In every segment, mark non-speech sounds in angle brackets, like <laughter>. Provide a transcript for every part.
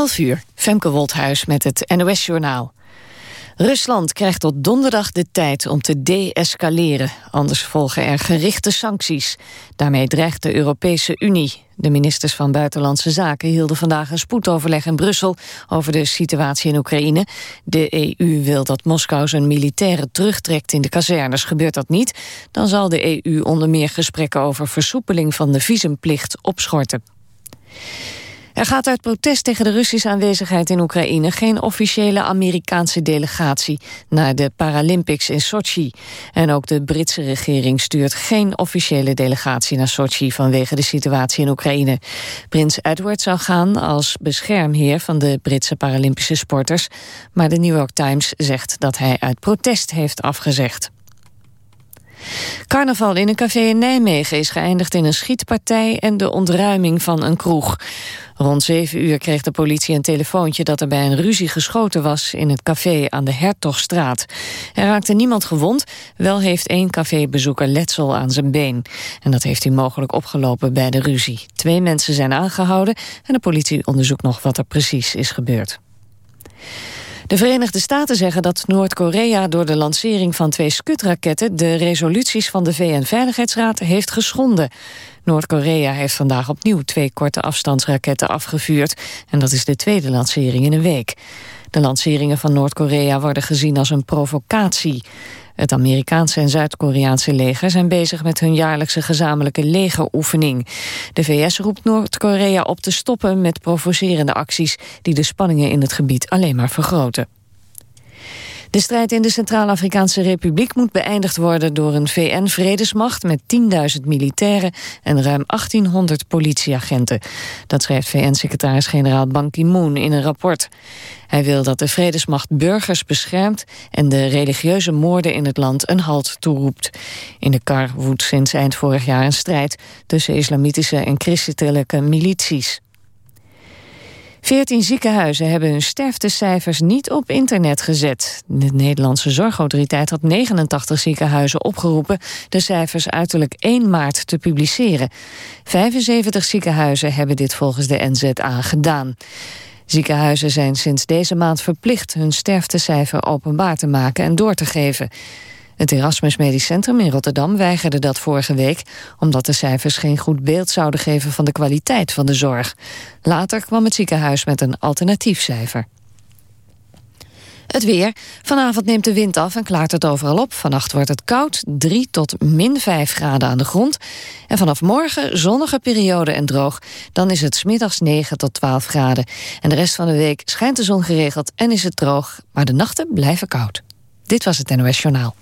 11 uur, Femke Wolthuis met het NOS-journaal. Rusland krijgt tot donderdag de tijd om te de-escaleren. Anders volgen er gerichte sancties. Daarmee dreigt de Europese Unie. De ministers van Buitenlandse Zaken hielden vandaag een spoedoverleg in Brussel over de situatie in Oekraïne. De EU wil dat Moskou zijn militairen terugtrekt in de kazernes. Gebeurt dat niet, dan zal de EU onder meer gesprekken over versoepeling van de visumplicht opschorten. Er gaat uit protest tegen de Russische aanwezigheid in Oekraïne... geen officiële Amerikaanse delegatie naar de Paralympics in Sochi. En ook de Britse regering stuurt geen officiële delegatie naar Sochi... vanwege de situatie in Oekraïne. Prins Edward zou gaan als beschermheer van de Britse Paralympische sporters... maar de New York Times zegt dat hij uit protest heeft afgezegd. Carnaval in een café in Nijmegen is geëindigd in een schietpartij en de ontruiming van een kroeg. Rond zeven uur kreeg de politie een telefoontje dat er bij een ruzie geschoten was in het café aan de Hertogstraat. Er raakte niemand gewond, wel heeft één cafébezoeker letsel aan zijn been. En dat heeft hij mogelijk opgelopen bij de ruzie. Twee mensen zijn aangehouden en de politie onderzoekt nog wat er precies is gebeurd. De Verenigde Staten zeggen dat Noord-Korea door de lancering van twee skutraketten de resoluties van de VN-veiligheidsraad heeft geschonden. Noord-Korea heeft vandaag opnieuw twee korte afstandsraketten afgevuurd en dat is de tweede lancering in een week. De lanceringen van Noord-Korea worden gezien als een provocatie. Het Amerikaanse en Zuid-Koreaanse leger zijn bezig met hun jaarlijkse gezamenlijke legeroefening. De VS roept Noord-Korea op te stoppen met provocerende acties die de spanningen in het gebied alleen maar vergroten. De strijd in de Centraal-Afrikaanse Republiek moet beëindigd worden door een VN-vredesmacht met 10.000 militairen en ruim 1800 politieagenten. Dat schrijft VN-secretaris-generaal Ban Ki-moon in een rapport. Hij wil dat de vredesmacht burgers beschermt en de religieuze moorden in het land een halt toeroept. In de kar woedt sinds eind vorig jaar een strijd tussen islamitische en christelijke milities. Veertien ziekenhuizen hebben hun sterftecijfers niet op internet gezet. De Nederlandse Zorgautoriteit had 89 ziekenhuizen opgeroepen... de cijfers uiterlijk 1 maart te publiceren. 75 ziekenhuizen hebben dit volgens de NZA gedaan. Ziekenhuizen zijn sinds deze maand verplicht hun sterftecijfer openbaar te maken en door te geven. Het Erasmus Medisch Centrum in Rotterdam weigerde dat vorige week... omdat de cijfers geen goed beeld zouden geven van de kwaliteit van de zorg. Later kwam het ziekenhuis met een alternatief cijfer. Het weer. Vanavond neemt de wind af en klaart het overal op. Vannacht wordt het koud, 3 tot min 5 graden aan de grond. En vanaf morgen zonnige periode en droog. Dan is het smiddags 9 tot 12 graden. En de rest van de week schijnt de zon geregeld en is het droog. Maar de nachten blijven koud. Dit was het NOS Journaal.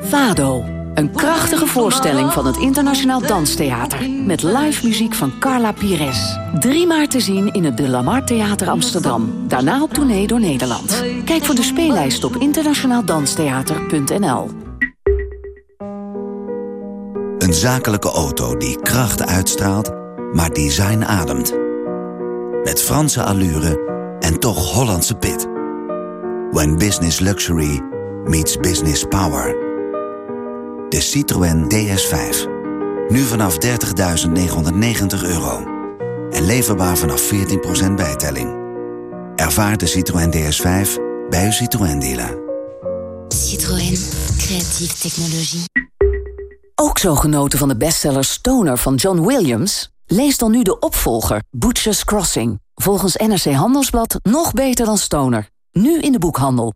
Fado. Een krachtige voorstelling van het Internationaal Danstheater. Met live muziek van Carla Pires. Drie maart te zien in het De Lamar Theater Amsterdam. Daarna op tournee door Nederland. Kijk voor de speellijst op internationaaldanstheater.nl Een zakelijke auto die kracht uitstraalt, maar design ademt. Met Franse allure en toch Hollandse pit. When business luxury meets business power... De Citroën DS5. Nu vanaf 30.990 euro. En leverbaar vanaf 14% bijtelling. Ervaar de Citroën DS5 bij uw Citroën dealer. Citroën. Creatieve technologie. Ook zo genoten van de bestseller Stoner van John Williams? Lees dan nu de opvolger, Butcher's Crossing. Volgens NRC Handelsblad nog beter dan Stoner. Nu in de boekhandel.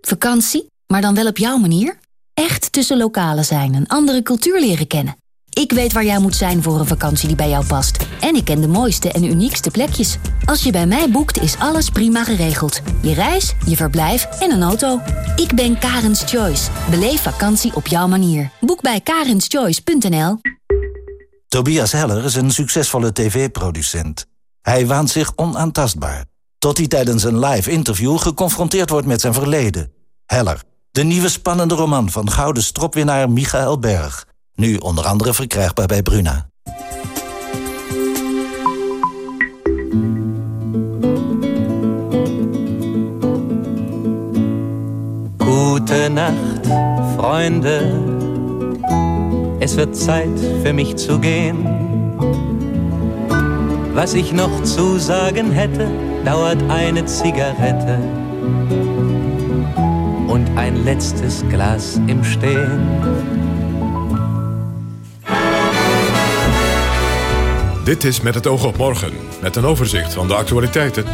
Vakantie, maar dan wel op jouw manier? Echt tussen lokalen zijn, een andere cultuur leren kennen. Ik weet waar jij moet zijn voor een vakantie die bij jou past. En ik ken de mooiste en uniekste plekjes. Als je bij mij boekt, is alles prima geregeld. Je reis, je verblijf en een auto. Ik ben Karens Choice. Beleef vakantie op jouw manier. Boek bij karenschoice.nl Tobias Heller is een succesvolle tv-producent. Hij waant zich onaantastbaar. Tot hij tijdens een live interview geconfronteerd wordt met zijn verleden. Heller de nieuwe spannende roman van gouden stropwinnaar Michael Berg. Nu onder andere verkrijgbaar bij Bruna. Gute Nacht, Freunde. Es wird Zeit für mich zu gehen. Was ich noch zu sagen hätte, dauert eine Zigarette und ein letztes Glas im Stehen. Dit is Met het oog op morgen, met een overzicht van de actualiteiten,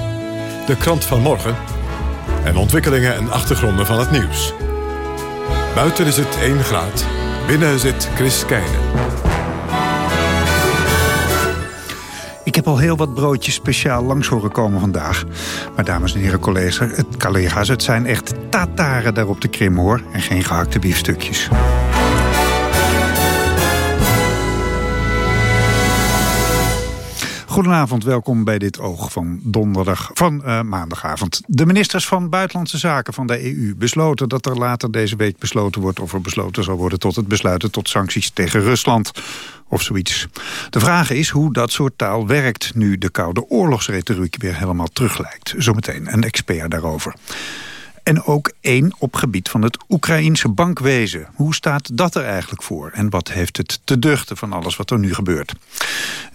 de krant van morgen en ontwikkelingen en achtergronden van het nieuws. Buiten is het 1 graad, binnen zit Chris Keijnen. Ik heb al heel wat broodjes speciaal langs horen komen vandaag. Maar dames en heren collega's, het, collega's, het zijn echt tataren daar op de Krim hoor. En geen gehakte biefstukjes. Goedenavond, welkom bij dit oog van donderdag van uh, maandagavond. De ministers van Buitenlandse Zaken van de EU besloten dat er later deze week besloten wordt of er besloten zal worden tot het besluiten tot sancties tegen Rusland of zoiets. De vraag is hoe dat soort taal werkt nu de koude oorlogsretoriek weer helemaal terug lijkt. Zometeen een expert daarover. En ook één op gebied van het Oekraïense bankwezen. Hoe staat dat er eigenlijk voor? En wat heeft het te duchten van alles wat er nu gebeurt?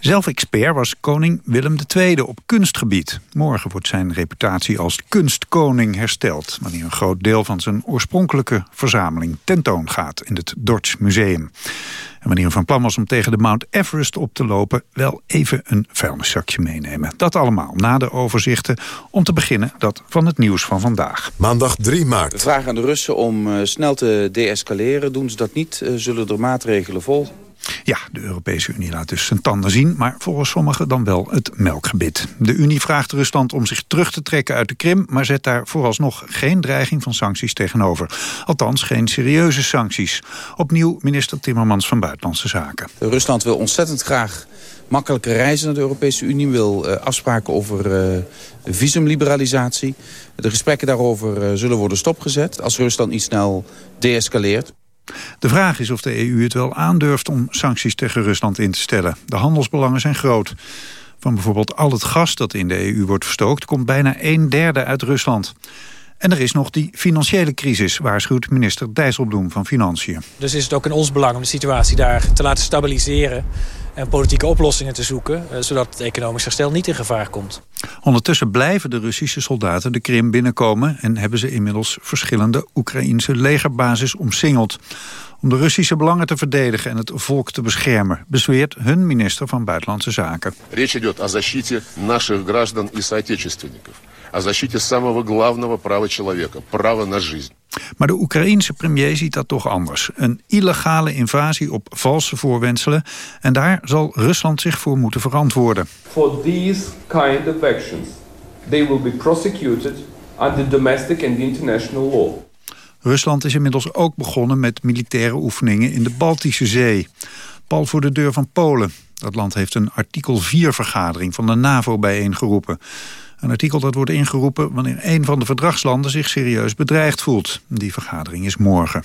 Zelf expert was koning Willem II op kunstgebied. Morgen wordt zijn reputatie als kunstkoning hersteld... wanneer een groot deel van zijn oorspronkelijke verzameling tentoon gaat... in het Dordts Museum. En wanneer u van plan was om tegen de Mount Everest op te lopen... wel even een vuilniszakje meenemen. Dat allemaal na de overzichten. Om te beginnen dat van het nieuws van vandaag. Maandag 3 maart. We vragen aan de Russen om uh, snel te deescaleren. Doen ze dat niet, uh, zullen er maatregelen volgen. Ja, de Europese Unie laat dus zijn tanden zien... maar volgens sommigen dan wel het melkgebit. De Unie vraagt Rusland om zich terug te trekken uit de Krim... maar zet daar vooralsnog geen dreiging van sancties tegenover. Althans, geen serieuze sancties. Opnieuw minister Timmermans van Buitenlandse Zaken. Rusland wil ontzettend graag makkelijke reizen naar de Europese Unie... wil uh, afspraken over uh, visumliberalisatie. De gesprekken daarover uh, zullen worden stopgezet... als Rusland niet snel deescaleert. De vraag is of de EU het wel aandurft om sancties tegen Rusland in te stellen. De handelsbelangen zijn groot. Van bijvoorbeeld al het gas dat in de EU wordt verstookt... komt bijna een derde uit Rusland. En er is nog die financiële crisis, waarschuwt minister Dijsselbloem van Financiën. Dus is het ook in ons belang om de situatie daar te laten stabiliseren en politieke oplossingen te zoeken... Eh, zodat het economisch herstel niet in gevaar komt. Ondertussen blijven de Russische soldaten de Krim binnenkomen... en hebben ze inmiddels verschillende Oekraïnse legerbasis omsingeld. Om de Russische belangen te verdedigen en het volk te beschermen... bezweert hun minister van Buitenlandse Zaken. Речь идет о защите наших граждан и соотечественников. О защите самого главного права человека, права на жизнь. Maar de Oekraïense premier ziet dat toch anders. Een illegale invasie op valse voorwenselen. En daar zal Rusland zich voor moeten verantwoorden. For these kind of actions, they will be prosecuted under domestic and international law. Rusland is inmiddels ook begonnen met militaire oefeningen in de Baltische Zee. Pal voor de deur van Polen. Dat land heeft een artikel 4-vergadering van de NAVO bijeengeroepen. Een artikel dat wordt ingeroepen wanneer een van de verdragslanden zich serieus bedreigd voelt. Die vergadering is morgen.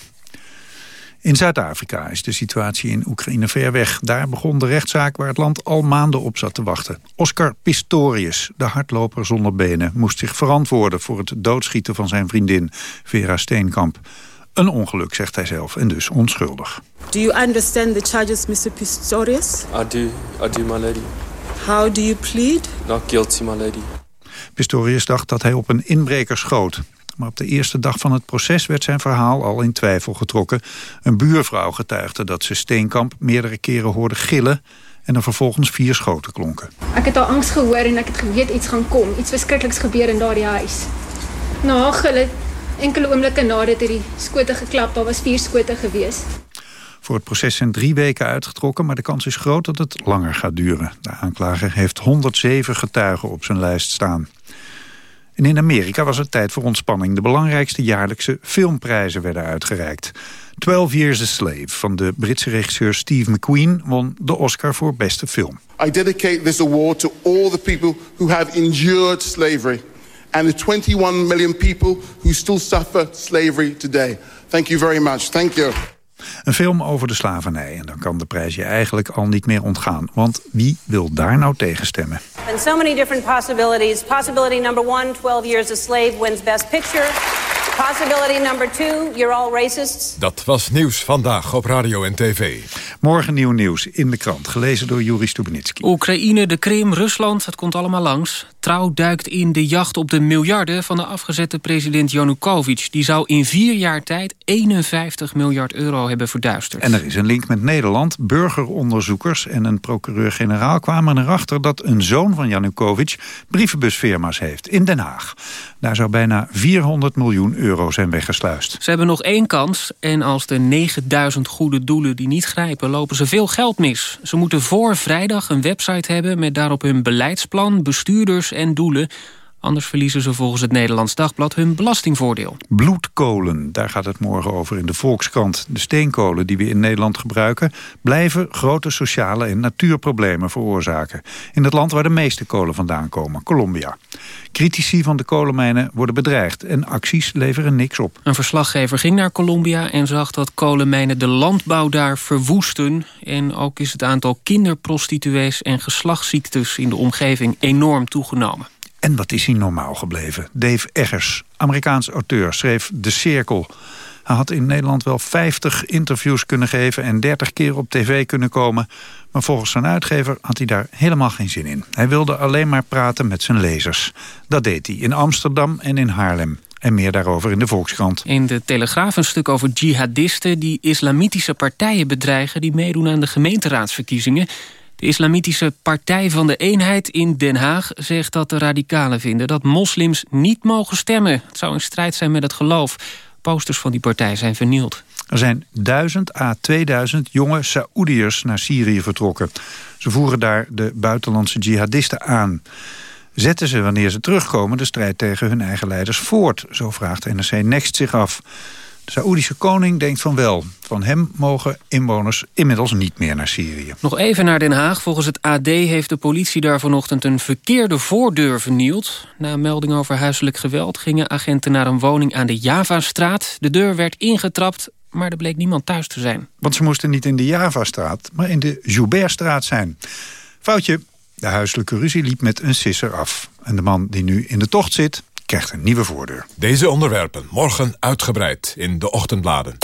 In Zuid-Afrika is de situatie in Oekraïne ver weg. Daar begon de rechtszaak waar het land al maanden op zat te wachten. Oscar Pistorius, de hardloper zonder benen... moest zich verantwoorden voor het doodschieten van zijn vriendin Vera Steenkamp. Een ongeluk, zegt hij zelf, en dus onschuldig. Do you understand the charges, Mr. Pistorius? I do, I do, my lady. How do you plead? Not guilty, my lady. Pistorius dacht dat hij op een inbreker schoot. Maar op de eerste dag van het proces werd zijn verhaal al in twijfel getrokken. Een buurvrouw getuigde dat ze Steenkamp meerdere keren hoorde gillen... en er vervolgens vier schoten klonken. Ik heb al angst gehoor en ik het geweet iets gaan kom. Iets verschrikkelijks gebeur in daardie huis. Na gillen, enkele oomblikke nadat er die skote geklap, daar was vier skote geweest. Voor het proces zijn drie weken uitgetrokken, maar de kans is groot dat het langer gaat duren. De aanklager heeft 107 getuigen op zijn lijst staan. En in Amerika was het tijd voor ontspanning. De belangrijkste jaarlijkse filmprijzen werden uitgereikt. 12 Years a Slave van de Britse regisseur Steve McQueen... won de Oscar voor beste film. I dedicate this award to all the people who have endured slavery... and the 21 million people who still suffer slavery today. Thank you very much. Thank you. Een film over de slavernij. En dan kan de prijs je eigenlijk al niet meer ontgaan. Want wie wil daar nou tegenstemmen? And so many different possibilities. Possibility number one, 12 Years a Slave wins Best Picture. Possibility number two, you're all racists. Dat was nieuws vandaag op radio en tv. Morgen nieuw nieuws in de krant, gelezen door Juri Stubenitski. Oekraïne, de Krim, Rusland, het komt allemaal langs. Trouw duikt in de jacht op de miljarden van de afgezette president Janukovic. Die zou in vier jaar tijd 51 miljard euro hebben verduisterd. En er is een link met Nederland. Burgeronderzoekers en een procureur-generaal kwamen erachter... dat een zoon van Janukovic brievenbusfirma's heeft in Den Haag. Daar zou bijna 400 miljoen euro zijn weggesluist. Ze hebben nog één kans en als de 9000 goede doelen die niet grijpen... lopen ze veel geld mis. Ze moeten voor vrijdag een website hebben met daarop hun beleidsplan, bestuurders en doelen... Anders verliezen ze volgens het Nederlands Dagblad hun belastingvoordeel. Bloedkolen, daar gaat het morgen over in de Volkskrant. De steenkolen die we in Nederland gebruiken... blijven grote sociale en natuurproblemen veroorzaken. In het land waar de meeste kolen vandaan komen, Colombia. Critici van de kolenmijnen worden bedreigd en acties leveren niks op. Een verslaggever ging naar Colombia en zag dat kolenmijnen de landbouw daar verwoesten. En ook is het aantal kinderprostituees en geslachtsziektes in de omgeving enorm toegenomen. En wat is hij normaal gebleven? Dave Eggers, Amerikaans auteur, schreef De Cirkel. Hij had in Nederland wel 50 interviews kunnen geven... en 30 keer op tv kunnen komen. Maar volgens zijn uitgever had hij daar helemaal geen zin in. Hij wilde alleen maar praten met zijn lezers. Dat deed hij in Amsterdam en in Haarlem. En meer daarover in de Volkskrant. In de Telegraaf een stuk over jihadisten... die islamitische partijen bedreigen... die meedoen aan de gemeenteraadsverkiezingen... De Islamitische Partij van de Eenheid in Den Haag zegt dat de radicalen vinden... dat moslims niet mogen stemmen. Het zou in strijd zijn met het geloof. Posters van die partij zijn vernield. Er zijn 1000 à 2000 jonge Saoediërs naar Syrië vertrokken. Ze voeren daar de buitenlandse jihadisten aan. Zetten ze wanneer ze terugkomen de strijd tegen hun eigen leiders voort? Zo vraagt NRC Next zich af. De Saoedische koning denkt van wel. Van hem mogen inwoners inmiddels niet meer naar Syrië. Nog even naar Den Haag. Volgens het AD heeft de politie daar vanochtend een verkeerde voordeur vernield. Na een melding over huiselijk geweld gingen agenten naar een woning aan de Javastraat. De deur werd ingetrapt, maar er bleek niemand thuis te zijn. Want ze moesten niet in de Javastraat, maar in de Joubertstraat zijn. Foutje, de huiselijke ruzie liep met een sisser af. En de man die nu in de tocht zit, krijgt een nieuwe voordeur. Deze onderwerpen morgen uitgebreid in de ochtendbladen.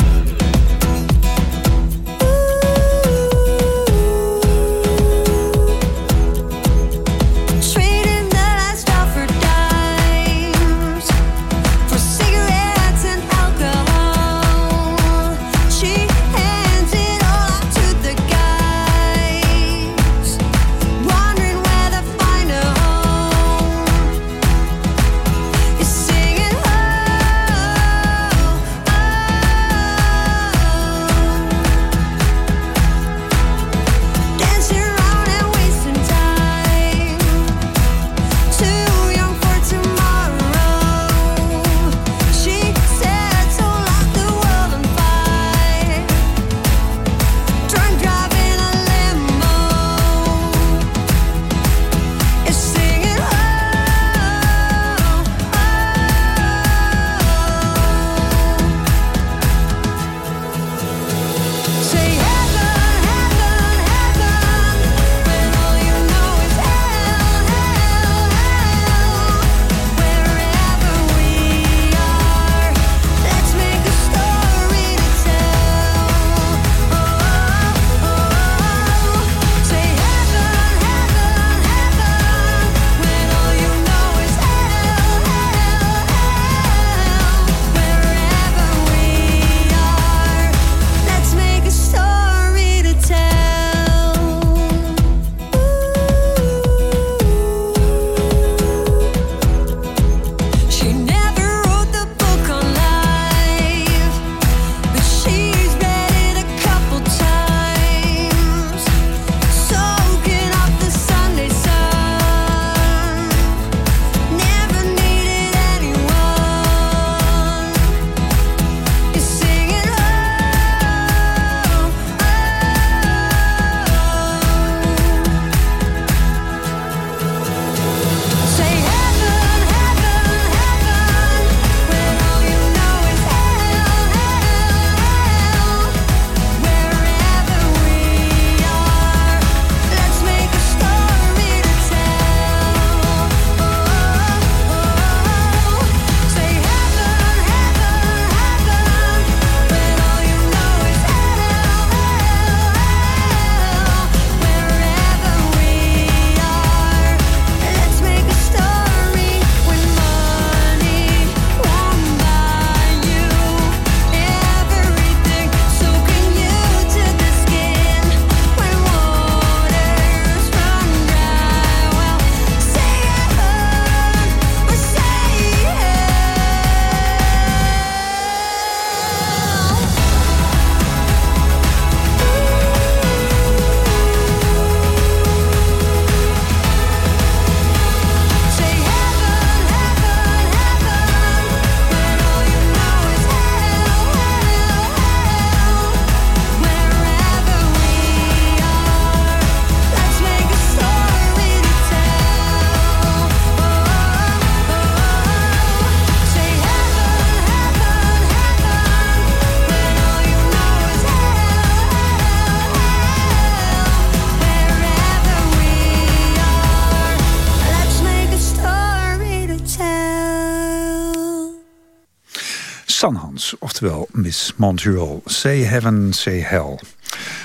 Sanhans, oftewel Miss Montreal. Say heaven, say hell.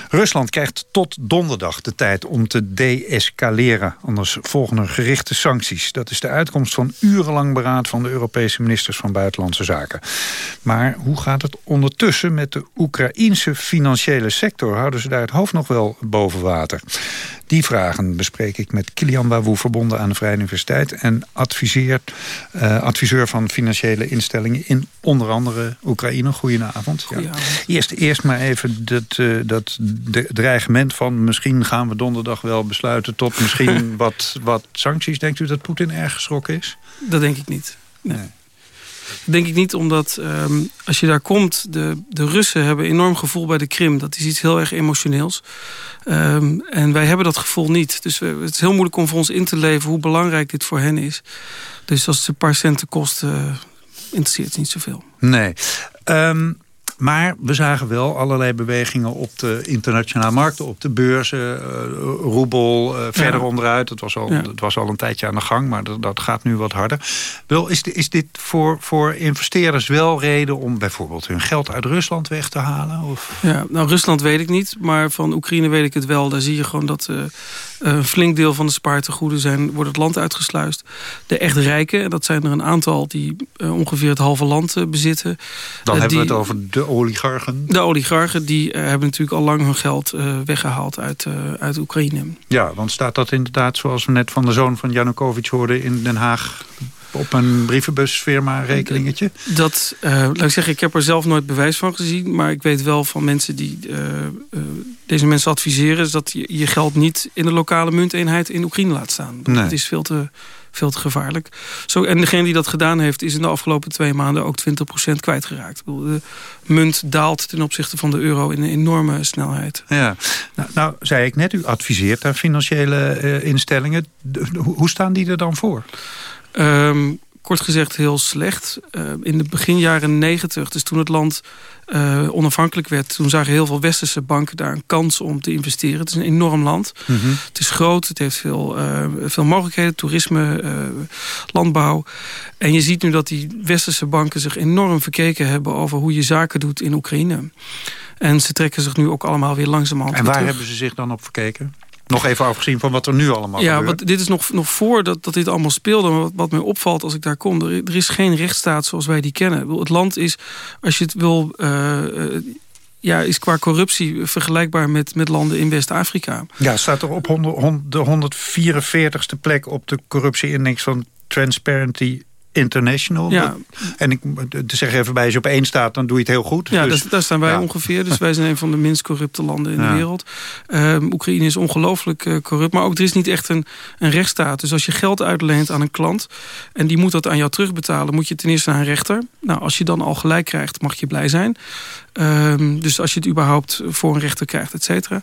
Rusland krijgt tot donderdag de tijd om te deescaleren. Anders volgen er gerichte sancties. Dat is de uitkomst van urenlang beraad van de Europese ministers van Buitenlandse Zaken. Maar hoe gaat het ondertussen met de Oekraïense financiële sector? Houden ze daar het hoofd nog wel boven water? Die vragen bespreek ik met Kilian Wawoe, verbonden aan de Vrije Universiteit... en adviseert, uh, adviseur van financiële instellingen in onder andere Oekraïne. Goedenavond. Ja. Eerst, eerst maar even dat, uh, dat de, dreigement van... misschien gaan we donderdag wel besluiten tot misschien <laughs> wat, wat sancties. Denkt u dat Poetin erg geschrokken is? Dat denk ik niet. Nee. nee. Dat denk ik niet, omdat um, als je daar komt... De, de Russen hebben enorm gevoel bij de Krim. Dat is iets heel erg emotioneels. Um, en wij hebben dat gevoel niet. Dus we, het is heel moeilijk om voor ons in te leven... hoe belangrijk dit voor hen is. Dus als het een paar centen kost... Uh, interesseert het niet zoveel. Nee. Um, maar we zagen wel allerlei bewegingen op de internationale markten, op de beurzen, uh, roebel, uh, verder ja. onderuit. Het was, al, het was al een tijdje aan de gang, maar dat, dat gaat nu wat harder. Wel, is, is dit voor, voor investeerders wel reden om bijvoorbeeld hun geld uit Rusland weg te halen? Of? Ja, nou Rusland weet ik niet, maar van Oekraïne weet ik het wel. Daar zie je gewoon dat uh, een flink deel van de spaartegoeden zijn, wordt het land uitgesluist. De echt rijken, dat zijn er een aantal die ongeveer het halve land bezitten. Dan hebben die, we het over de oligarchen? De oligarchen die hebben natuurlijk al lang hun geld weggehaald uit, uit Oekraïne. Ja, want staat dat inderdaad zoals we net van de zoon van Janukovic hoorden in Den Haag op een brievenbusfirma rekeningetje? Dat, laat ik zeggen, ik heb er zelf nooit bewijs van gezien. Maar ik weet wel van mensen die deze mensen adviseren... dat je je geld niet in de lokale munteenheid in Oekraïne laat staan. Nee. Dat is veel te veel te gevaarlijk. Zo, en degene die dat gedaan heeft... is in de afgelopen twee maanden ook 20% kwijtgeraakt. De munt daalt ten opzichte van de euro in een enorme snelheid. Ja, nou, nou zei ik net, u adviseert aan financiële uh, instellingen. De, hoe staan die er dan voor? Um, kort gezegd heel slecht. Uh, in de begin jaren negentig, dus toen het land uh, onafhankelijk werd... toen zagen heel veel westerse banken daar een kans om te investeren. Het is een enorm land. Mm -hmm. Het is groot, het heeft veel, uh, veel mogelijkheden. Toerisme, landbouw. En je ziet nu dat die westerse banken zich enorm verkeken hebben... over hoe je zaken doet in Oekraïne. En ze trekken zich nu ook allemaal weer langzamerhand En waar terug. hebben ze zich dan op verkeken? Nog even afgezien van wat er nu allemaal ja, gebeurt. Ja, dit is nog, nog voor dat, dat dit allemaal speelde. Maar wat, wat mij opvalt als ik daar kom... Er, er, is geen rechtsstaat zoals wij die kennen. Het land is, als je het wil... Uh, ja, is qua corruptie vergelijkbaar met, met landen in West-Afrika. Ja, staat er op 100, de 144ste plek op de corruptie-index van Transparency International. Ja. En ik zeg even bij, als je op één staat, dan doe je het heel goed. Ja, dus, daar, staan wij ja. ongeveer. Dus wij zijn een van de minst corrupte landen in ja. de wereld. Um, Oekraïne is ongelooflijk uh, corrupt. Maar ook er is niet echt een, een rechtsstaat. Dus als je geld uitleent aan een klant... en die moet dat aan jou terugbetalen... moet je ten eerste naar een rechter. Nou, als je dan al gelijk krijgt, mag je blij zijn. Um, dus als je het überhaupt voor een rechter krijgt, et cetera.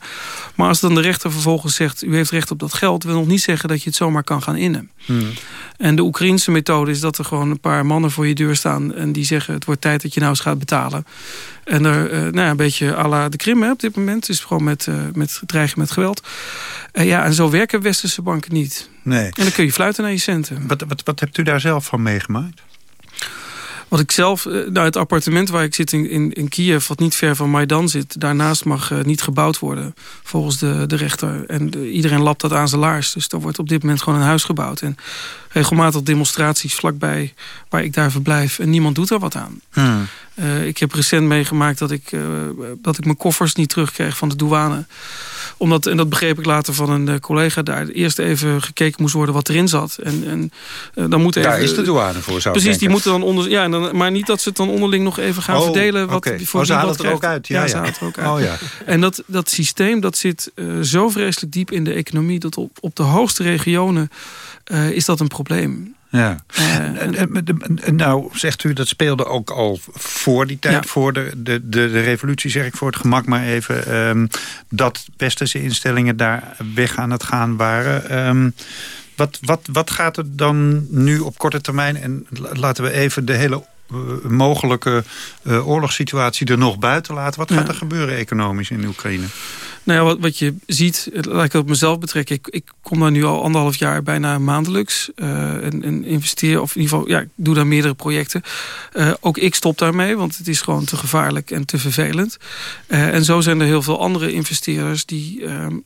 Maar als dan de rechter vervolgens zegt... u heeft recht op dat geld... wil nog niet zeggen dat je het zomaar kan gaan innen. Hmm. En de Oekraïnse methode is dat er gewoon een paar mannen voor je deur staan... en die zeggen het wordt tijd dat je nou eens gaat betalen. En er, uh, nou ja, een beetje à la de Krim hè, op dit moment. is gewoon met, uh, met dreigen met geweld. Uh, ja, en zo werken westerse banken niet. Nee. En dan kun je fluiten naar je centen. Wat, wat, wat hebt u daar zelf van meegemaakt? Wat ik zelf, nou het appartement waar ik zit in, in, in Kiev, wat niet ver van Maidan zit, daarnaast mag uh, niet gebouwd worden, volgens de, de rechter. En de, iedereen lapt dat aan zijn laars. Dus er wordt op dit moment gewoon een huis gebouwd. En regelmatig demonstraties vlakbij waar ik daar verblijf. En niemand doet er wat aan. Hmm. Uh, ik heb recent meegemaakt dat ik, uh, dat ik mijn koffers niet terugkreeg van de douane. Omdat, en dat begreep ik later van een uh, collega daar... eerst even gekeken moest worden wat erin zat. En, en, dan moet even, daar is de douane voor, zou Precies, ik die moeten dan onder... Ja, en dan, maar niet dat ze het dan onderling nog even gaan oh, verdelen. Wat, okay. voor oh, ze halen het er ook <laughs> uit. Ja, ja, ja. ze halen het er ook uit. Oh, ja. En dat, dat systeem dat zit zo vreselijk diep in de economie... dat op, op de hoogste regionen is dat een probleem. Ja. Uh, en, nou, zegt u, dat speelde ook al voor die tijd, ja. voor de, de, de, de, revolutie, zeg ik voor het gemak maar even, um, dat westerse instellingen daar weg aan het gaan waren. Um, wat, wat, wat gaat er dan nu op korte termijn, en laten we even de hele uh, mogelijke uh, oorlogssituatie er nog buiten laten. Wat gaat ja. er gebeuren economisch in Oekraïne? Nou ja, wat, wat je ziet, laat ik het op mezelf betrekken. Ik, ik kom daar nu al anderhalf jaar bijna maandelijks. Uh, en, en, investeer, of in ieder geval, ja, ik doe daar meerdere projecten. Uh, ook ik stop daarmee, want het is gewoon te gevaarlijk en te vervelend. En zo zijn er heel veel andere investeerders die... ehm,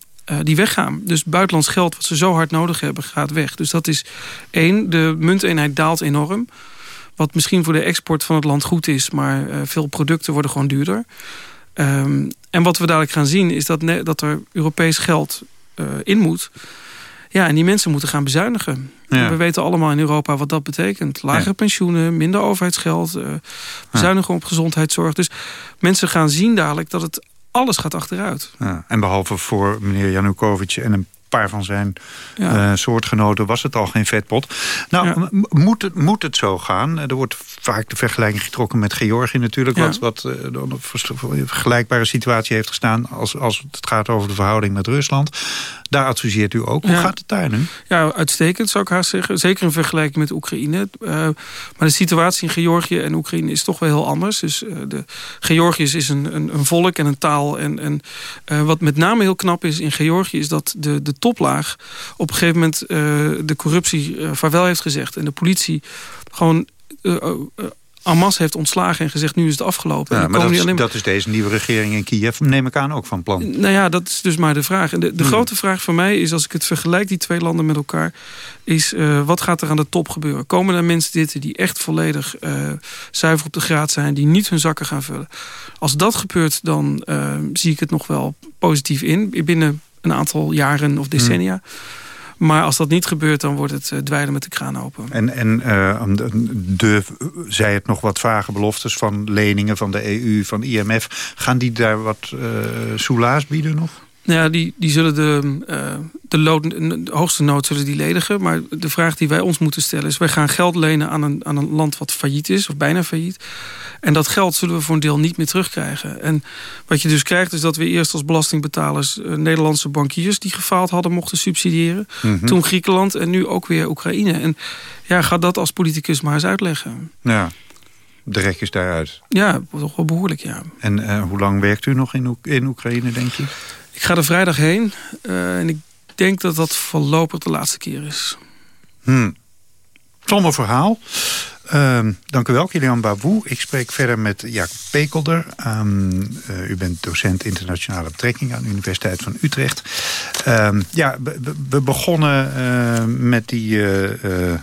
die weggaan. Dus buitenlands geld wat ze zo hard nodig hebben, gaat weg. Dus dat is één. De munteenheid daalt enorm. Wat misschien voor de export van het land goed is... maar veel producten worden gewoon duurder. Um, en wat we dadelijk gaan zien is dat, dat er Europees geld uh, in moet. Ja, en die mensen moeten gaan bezuinigen. Ja. We weten allemaal in Europa wat dat betekent. Lagere ja. pensioenen, minder overheidsgeld... Uh, bezuinigen ja. op gezondheidszorg. Dus mensen gaan zien dadelijk dat het alles gaat achteruit. Ja, en behalve voor meneer Janukovic en een paar van zijn ja. uh, soortgenoten was het al geen vetpot. Nou, ja. moet, het, moet het zo gaan? Er wordt vaak de vergelijking getrokken met Georgië natuurlijk... Wat, wat uh, een vergelijkbare situatie heeft gestaan... Als, als het gaat over de verhouding met Rusland. Daar adviseert u ook. Hoe gaat het daar nu? Ja, uitstekend zou ik haast zeggen. Zeker in vergelijking met Oekraïne. Uh, maar de situatie in Georgië en Oekraïne is toch wel heel anders. Dus de Georgiërs is een, een, een, volk en een taal. En, en wat met name heel knap is in Georgië... is dat de, de toplaag op een gegeven moment uh, de corruptie uh, vaarwel heeft gezegd. En de politie gewoon en masse heeft ontslagen en gezegd nu is het afgelopen. Ja, maar dat alleen... dat is, deze nieuwe regering in Kiev, neem ik aan, ook van plan. Nou ja, dat is dus maar de vraag. En de, de hmm. grote vraag voor mij is, als ik het vergelijk, die twee landen met elkaar... is wat gaat er aan de top gebeuren? Komen er mensen zitten die echt volledig zuiver op de graad zijn... die niet hun zakken gaan vullen? Als dat gebeurt, dan zie ik het nog wel positief in. Binnen een aantal jaren of decennia. Hmm. Maar als dat niet gebeurt, dan wordt het uh, dweilen met de kraan open. En, en uh, de, zij het nog wat vage beloftes van leningen van de EU, van IMF... gaan die daar wat uh, soelaas bieden nog? Nou ja, die, die zullen de, uh, de, lood, de hoogste nood zullen die ledigen. Maar de vraag die wij ons moeten stellen is... wij gaan geld lenen aan een, aan een land wat failliet is, of bijna failliet. En dat geld zullen we voor een deel niet meer terugkrijgen. En wat je dus krijgt is dat we eerst als belastingbetalers... Uh, Nederlandse bankiers die gefaald hadden mochten subsidiëren. Mm -hmm. Toen Griekenland en nu ook weer Oekraïne. En ja, ga dat als politicus maar eens uitleggen. Ja. De rek is daaruit. Ja, toch wel behoorlijk, ja. En uh, hoe lang werkt u nog in, Oek in Oekraïne, denk je? Ik ga er vrijdag heen. Uh, en ik denk dat dat voorlopig de laatste keer is. Hmm. Somber verhaal. Uh, dank u wel, Kilian Babou. Ik spreek verder met Jacob Pekelder. Um, uh, u bent docent internationale betrekkingen aan de Universiteit van Utrecht. Um, ja, we, begonnen uh, met die... Uh,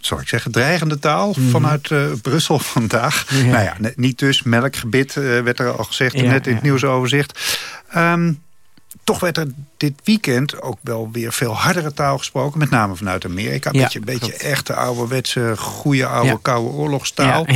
zou ik zeggen, dreigende taal mm. vanuit uh, Brussel vandaag. Ja. Nou ja, niet dus, melkgebit uh, werd er al gezegd ja, net in het ja. nieuwsoverzicht. Um, toch werd er dit weekend ook wel weer veel hardere taal gesproken. Met name vanuit Amerika. Een beetje, een beetje echte ouderwetse, goede oude koude oorlogstaal.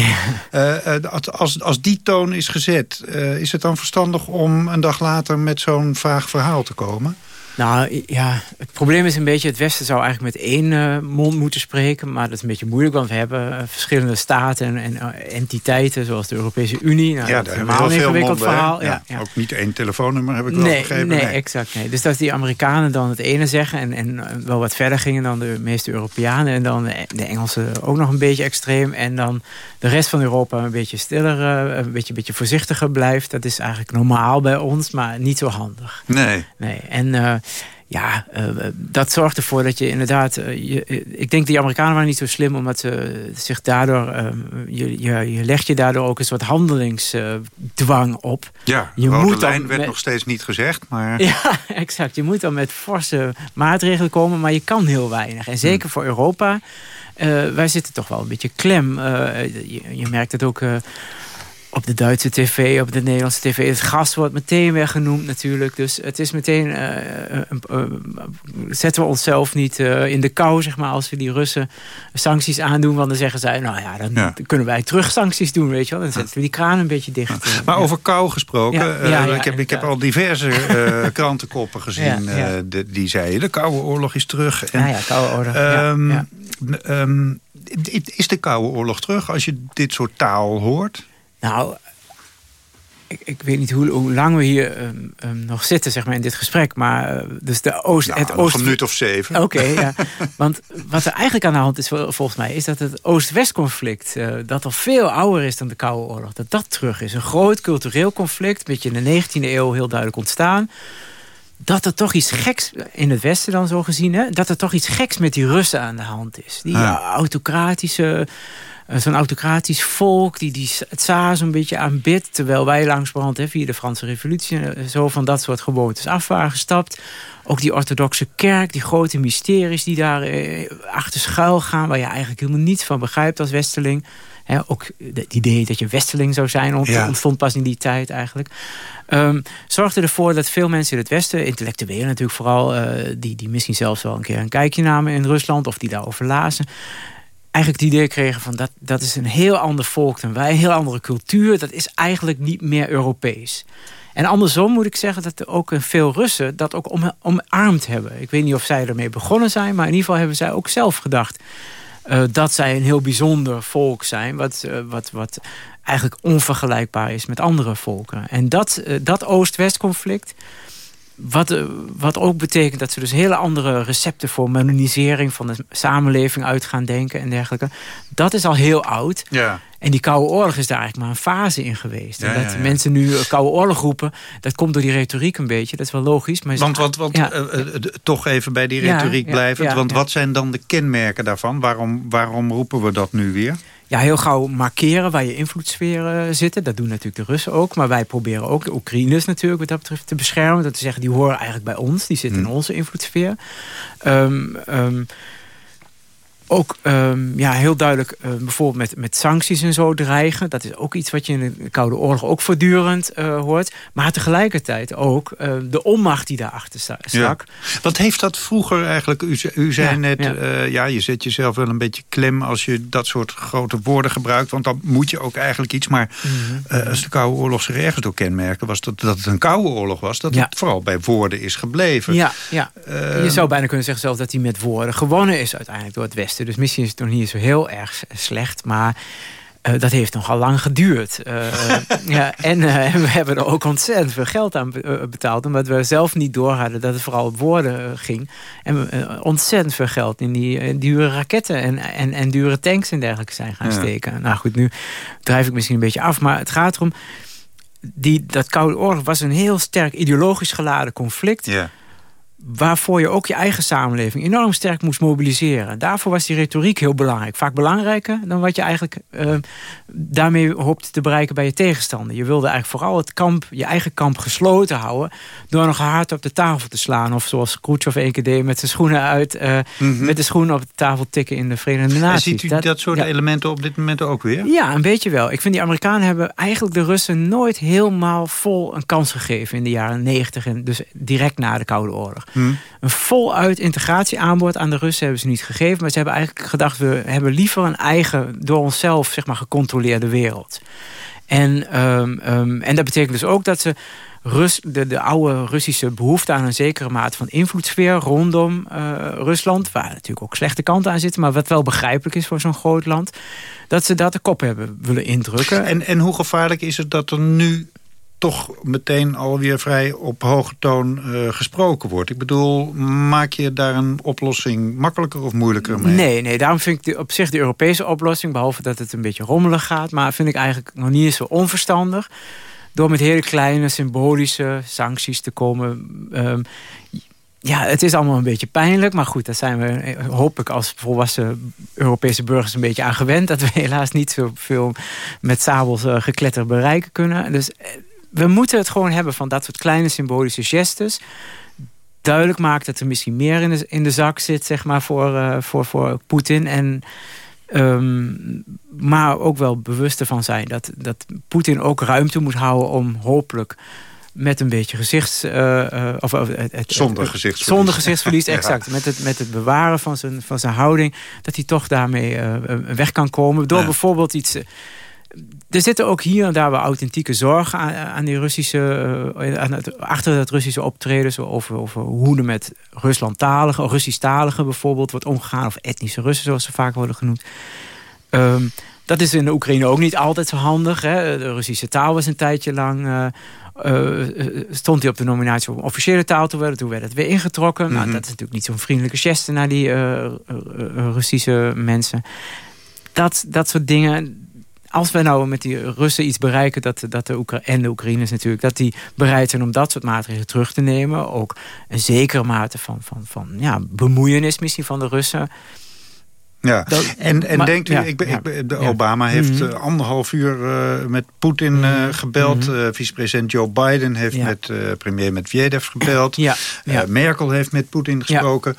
Uh, <laughs> als, als die toon is gezet, uh, is het dan verstandig om een dag later met zo'n vaag verhaal te komen? Nou ja, het probleem is een beetje... het Westen zou eigenlijk met één uh, mond moeten spreken. Maar dat is een beetje moeilijk, want we hebben uh, verschillende staten en, en uh, entiteiten... zoals de Europese Unie. Nou, ja, daar hebben we heel veel monden, verhaal. Ja, ja, Ook niet één telefoonnummer, heb ik nee, wel begrepen. Nee, nee, exact. Nee. Dus dat die Amerikanen dan het ene zeggen... en, en wel wat verder gingen dan de meeste Europeanen... en dan de Engelsen ook nog een beetje extreem... en dan de rest van Europa een beetje stiller, een beetje, een beetje voorzichtiger blijft. Dat is eigenlijk normaal bij ons, maar niet zo handig. Nee. nee. En ja, uh, dat zorgt ervoor dat je inderdaad... Uh, je, ik denk die Amerikanen waren niet zo slim... omdat ze zich daardoor... Uh, je, je, je legt je daardoor ook een soort handelingsdwang op. Ja, je moet lijn werd met, nog steeds niet gezegd, maar... <laughs> Ja, exact. Je moet dan met forse maatregelen komen... maar je kan heel weinig. En zeker hmm. voor Europa... wij zitten toch wel een beetje klem. Je, je, merkt het ook op de Duitse tv, op de Nederlandse tv. Het gas wordt meteen weer genoemd natuurlijk. Dus het is meteen... Uh, uh, uh, zetten we onszelf niet in de kou, zeg maar... als we die Russen sancties aandoen. Want dan zeggen zij, nou ja, dan ja. kunnen wij terug sancties doen, weet je wel. Dan zetten we die kraan een beetje dicht. Ja. Maar over kou gesproken. Ja, ik, heb, ik heb al diverse <laughs> krantenkoppen gezien de, die zeiden... de Koude Oorlog is terug. En, ja, ja, Koude Oorlog. Um, um, is de Koude Oorlog terug als je dit soort taal hoort? Nou, ik, ik, weet niet hoe, hoe lang we hier um, um, nog zitten zeg maar, in dit gesprek. Maar uh, dus de Oost, nou, het Oost... een minuut of zeven. Oké, okay, ja. <laughs> Want wat er eigenlijk aan de hand is volgens mij... is dat het Oost-West conflict... Uh, dat al veel ouder is dan de Koude Oorlog... dat dat terug is. Een groot cultureel conflict. Een beetje in de 19e eeuw heel duidelijk ontstaan. Dat er toch iets geks... in het Westen dan zo gezien... Hè, dat er toch iets geks met die Russen aan de hand is. Die autocratische zo'n autocratisch volk die, die het tsaar zo'n beetje aanbidt... terwijl wij langsbrand hè, via de Franse revolutie... zo van dat soort gewoontes af waren gestapt. Ook die orthodoxe kerk, die grote mysteries die daar eh, achter schuil gaan... waar je eigenlijk helemaal niets van begrijpt als westeling. ook het idee dat je westeling zou zijn ontstond pas in die tijd eigenlijk. Um, zorgde ervoor dat veel mensen in het Westen, intellectuelen natuurlijk vooral... Uh, die, die misschien zelfs wel een keer een kijkje namen in Rusland... of die daarover lazen eigenlijk het idee kregen van dat, dat is een heel ander volk dan wij, een heel andere cultuur. Dat is eigenlijk niet meer Europees. En andersom moet ik zeggen dat er ook veel Russen dat ook om, omarmd hebben. Ik weet niet of zij ermee begonnen zijn, maar in ieder geval hebben zij ook zelf gedacht uh, dat zij een heel bijzonder volk zijn, wat, uh, wat, wat eigenlijk onvergelijkbaar is met andere volken. En dat, uh, dat Oost-West conflict, wat, eh, wat ook betekent dat ze dus hele andere recepten voor modernisering van de samenleving uit gaan denken en dergelijke. Dat is al heel oud. Ja. En die Koude Oorlog is daar eigenlijk maar een fase in geweest. Ja, en dat ja, mensen nu Koude Oorlog roepen, dat komt door die retoriek een beetje. Dat is wel logisch. Maar want want, want uh, uh, toch even bij die retoriek blijven. want wat zijn dan de kenmerken daarvan? Waarom, waarom roepen we dat nu weer? Ja, heel gauw markeren waar je invloedssferen zitten. Dat doen natuurlijk de Russen ook. Maar wij proberen ook de Oekraïners natuurlijk wat dat betreft te beschermen. Dat te zeggen, die horen eigenlijk bij ons. Die zitten in hmm. onze invloedssfeer. Um, um, ook um, ja, heel duidelijk uh, bijvoorbeeld met, met sancties en zo dreigen. Dat is ook iets wat je in de Koude Oorlog ook voortdurend uh, hoort. Maar tegelijkertijd ook uh, de onmacht die daarachter stak. Ja. Wat heeft dat vroeger eigenlijk... U, u zei ja, net, ja. ja. je zet jezelf wel een beetje klem als je dat soort grote woorden gebruikt. Want dan moet je ook eigenlijk iets. Maar mm -hmm. als de Koude Oorlog zich ergens door kenmerken... was dat, dat het een Koude Oorlog was. Dat het vooral bij woorden is gebleven. Ja, ja. je zou bijna kunnen zeggen zelfs dat hij met woorden gewonnen is uiteindelijk door het Westen. Dus misschien is het nog niet zo heel erg slecht. Maar uh, dat heeft nogal lang geduurd. Uh, ja, <laughs> en uh, we hebben er ook ontzettend veel geld aan betaald. Omdat we zelf niet doorhadden dat het vooral op woorden ging. En ontzettend veel geld in die dure raketten en, en, en dure tanks en dergelijke zijn gaan ja. steken. Nou goed, nu drijf ik misschien een beetje af. Maar het gaat erom... Die, dat Koude Oorlog was een heel sterk ideologisch geladen conflict... Ja waarvoor je ook je eigen samenleving enorm sterk moest mobiliseren. Daarvoor was die retoriek heel belangrijk. Vaak belangrijker dan wat je eigenlijk uh, daarmee hoopte te bereiken bij je tegenstander. Je wilde eigenlijk vooral het kamp, je eigen kamp gesloten houden... door nog hard op de tafel te slaan. Of zoals Khrushchev een keer deed met zijn schoenen uit... Uh, mm -hmm. met de schoenen op de tafel tikken in de Verenigde Naties. En ziet u dat, dat soort ja. elementen op dit moment ook weer? Ja, een beetje wel. Ik vind die Amerikanen hebben eigenlijk de Russen nooit helemaal vol een kans gegeven... in de jaren negentig en dus direct na de Koude Oorlog. Een voluit integratieaanbod aan de Russen hebben ze niet gegeven. Maar ze hebben eigenlijk gedacht, we hebben liever een eigen, door onszelf zeg maar, gecontroleerde wereld. En, um, um, en dat betekent dus ook dat ze Rus, de, de oude Russische behoefte aan een zekere mate van invloedssfeer rondom uh, Rusland, waar natuurlijk ook slechte kanten aan zitten, maar wat wel begrijpelijk is voor zo'n groot land, dat ze dat de kop hebben willen indrukken. En, en hoe gevaarlijk is het dat er nu toch meteen alweer vrij op hoge toon uh, gesproken wordt. Ik bedoel, maak je daar een oplossing makkelijker of moeilijker mee? Nee, nee daarom vind ik op zich de Europese oplossing... behalve dat het een beetje rommelig gaat... maar vind ik eigenlijk nog niet eens zo onverstandig... door met hele kleine symbolische sancties te komen... Um, ja, het is allemaal een beetje pijnlijk. Maar goed, daar zijn we, hoop ik, als volwassen Europese burgers een beetje aan gewend. Dat we <laughs> helaas niet zoveel met sabels uh, gekletter bereiken kunnen. Dus we moeten het gewoon hebben van dat soort kleine symbolische gestes. Duidelijk maakt dat er misschien meer in de, in de zak zit, zeg maar, voor, uh, voor, voor Poetin. En um, maar ook wel bewust ervan zijn dat, dat Poetin ook ruimte moet houden om hopelijk met een beetje gezichts... Uh, uh, of, het, het, zonder gezichtsverlies. Zonder gezichtsverlies, <laughs> exact. Met, het, met het bewaren van zijn, van zijn houding... dat hij toch daarmee uh, weg kan komen. Door ja. bijvoorbeeld iets er zitten ook hier en daar wel authentieke zorgen aan, aan die Russische, uh, aan het, achter het Russische optreden. Over, over hoe er met Ruslandtaligen, Russisch-taligen bijvoorbeeld wordt omgegaan. Of etnische Russen, zoals ze vaak worden genoemd. Um, Dat is in de Oekraïne ook niet altijd zo handig. Hè. De Russische taal was een tijdje lang... Uh, uh, stond hij op de nominatie om officiële taal te worden. Toen werd het weer ingetrokken. Nou, dat is natuurlijk niet zo'n vriendelijke geste naar die Russische mensen. Dat, dat soort dingen als wij nou met die Russen iets bereiken... Dat, dat de Oekra en de Oekraïners natuurlijk... dat die bereid zijn om dat soort maatregelen terug te nemen. Ook een zekere mate van, van, van ja, bemoeienis misschien van de Russen... Ja, en, en denkt u, ik, ik, de Obama heeft mm anderhalf uur uh, met Poetin uh, gebeld. Mm Vicepresident Joe Biden heeft met premier Medvedev gebeld. Ja. Merkel heeft met Poetin gesproken.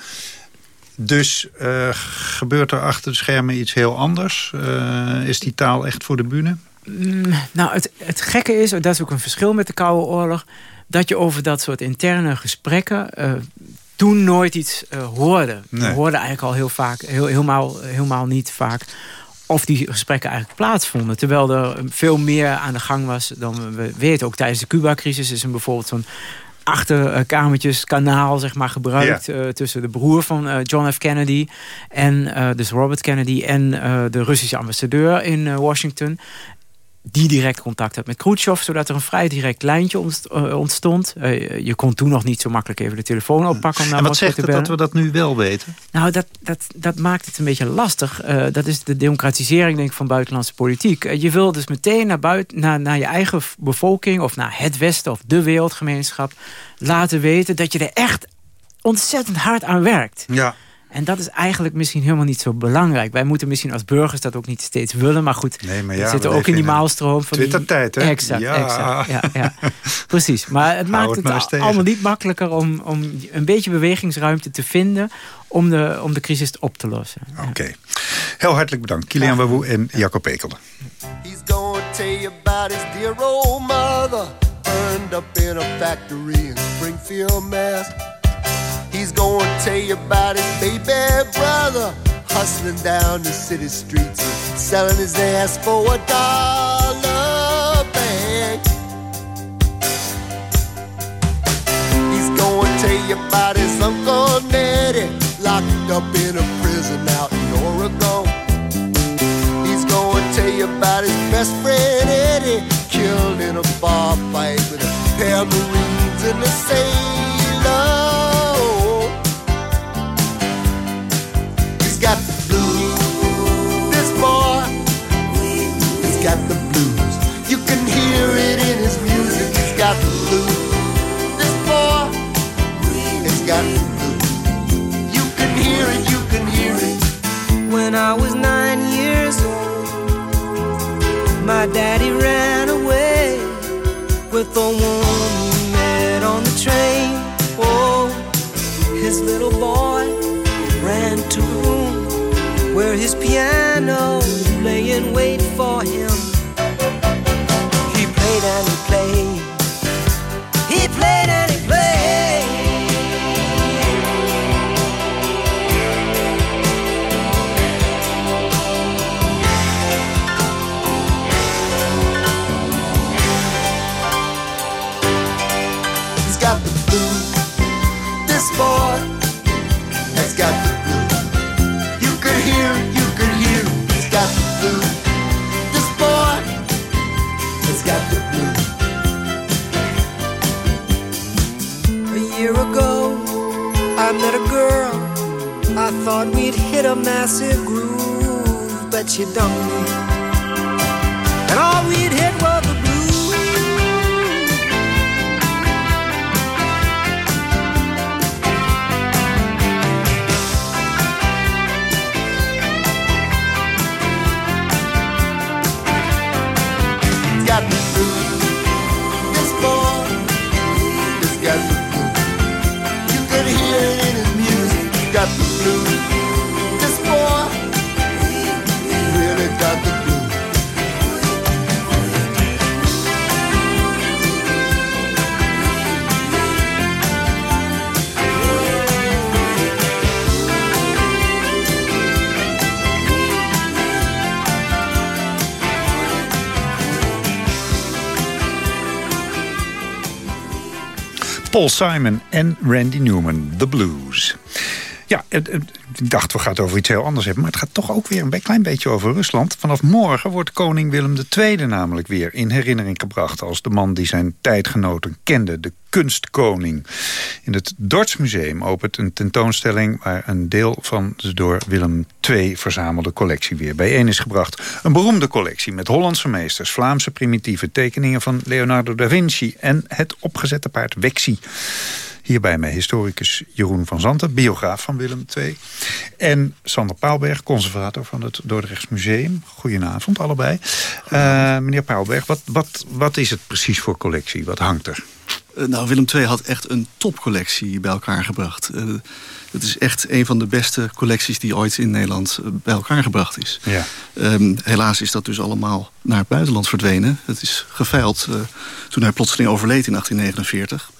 Dus uh, gebeurt er achter de schermen iets heel anders? Uh, is die taal echt voor de bühne? Mm, nou, het, het gekke is, dat is ook een verschil met de Koude Oorlog... dat je over dat soort interne gesprekken... Uh, toen nooit iets hoorde. Nee. We hoorden eigenlijk al heel vaak, heel, helemaal, helemaal niet vaak of die gesprekken eigenlijk plaatsvonden. Terwijl er veel meer aan de gang was dan we weten. Ook tijdens de Cuba-crisis is er bijvoorbeeld zo'n achterkamertjes kanaal zeg maar, gebruikt... Eh, tussen de broer van uh, John F. Kennedy... en uh, dus Robert Kennedy en de Russische ambassadeur in Washington die direct contact had met Khrushchev... zodat er een vrij direct lijntje eh, ontstond. Uh, je kon toen nog niet zo makkelijk even de telefoon oppakken. Om naar en wat zegt het dat we dat nu wel weten? Nou, dat, dat, dat maakt het een beetje lastig. Uh, dat is de democratisering denk ik, van buitenlandse politiek. je wil dus meteen naar, buiten, naar, naar je eigen bevolking... of naar het Westen of de wereldgemeenschap... laten weten dat je er echt ontzettend hard aan werkt. Ja. En dat is eigenlijk misschien helemaal niet zo belangrijk. Wij moeten misschien als burgers dat ook niet steeds willen. Maar goed, nee, maar ja, we zitten ook in die maalstroom. van Twitter-tijd, hè? Exact, ja. exact. Ja, ja. <laughs> Precies. Maar het maakt het, allemaal niet makkelijker... Om, om een beetje bewegingsruimte te vinden... om de, om de crisis op te lossen. Oké. Heel hartelijk bedankt. Kilian Wawoe en Jacob Ekelde. He's gonna tell you about his dear old mother... Burned up in a factory in Springfield, Mass... He's gonna tell you about his baby brother hustling down the city streets and selling his ass for a dollar bag. He's gonna tell you about his uncle Nettie locked up in a prison out in Oregon. He's gonna tell you about his best friend Eddie killed in a bar fight with a pair of Marines in the sailor. When I was nine years old, my daddy ran away with a woman he met on the train. Oh, his little boy ran to the room where his piano lay in wait for him. Massive groove, but dumped me. And all we'd Paul Simon en Randy Newman, The Blues. Ja, ik dacht we gaan het over iets heel anders hebben. Maar het gaat toch ook weer een klein beetje over Rusland. Vanaf morgen wordt koning Willem II namelijk weer in herinnering gebracht... als de man die zijn tijdgenoten kende, de kunstkoning. In het Dortsmuseum opent een tentoonstelling... waar een deel van de door Willem II verzamelde collectie weer bijeen is gebracht. Een beroemde collectie met Hollandse meesters... Vlaamse primitieve tekeningen van Leonardo da Vinci... en het opgezette paard Wexie. Hier bij mij historicus Jeroen van Zanten, biograaf van Willem II. En Sander Paalberg, conservator van het Dordrechts Museum. Goedenavond allebei. Uh, meneer Paalberg, wat, wat, wat is het precies voor collectie? Wat hangt er? Uh, nou, Willem II had echt een topcollectie bij elkaar gebracht. Uh, het is echt een van de beste collecties die ooit in Nederland bij elkaar gebracht is. Ja. Um, helaas is dat dus allemaal naar het buitenland verdwenen. Het is geveild toen hij plotseling overleed in 1849.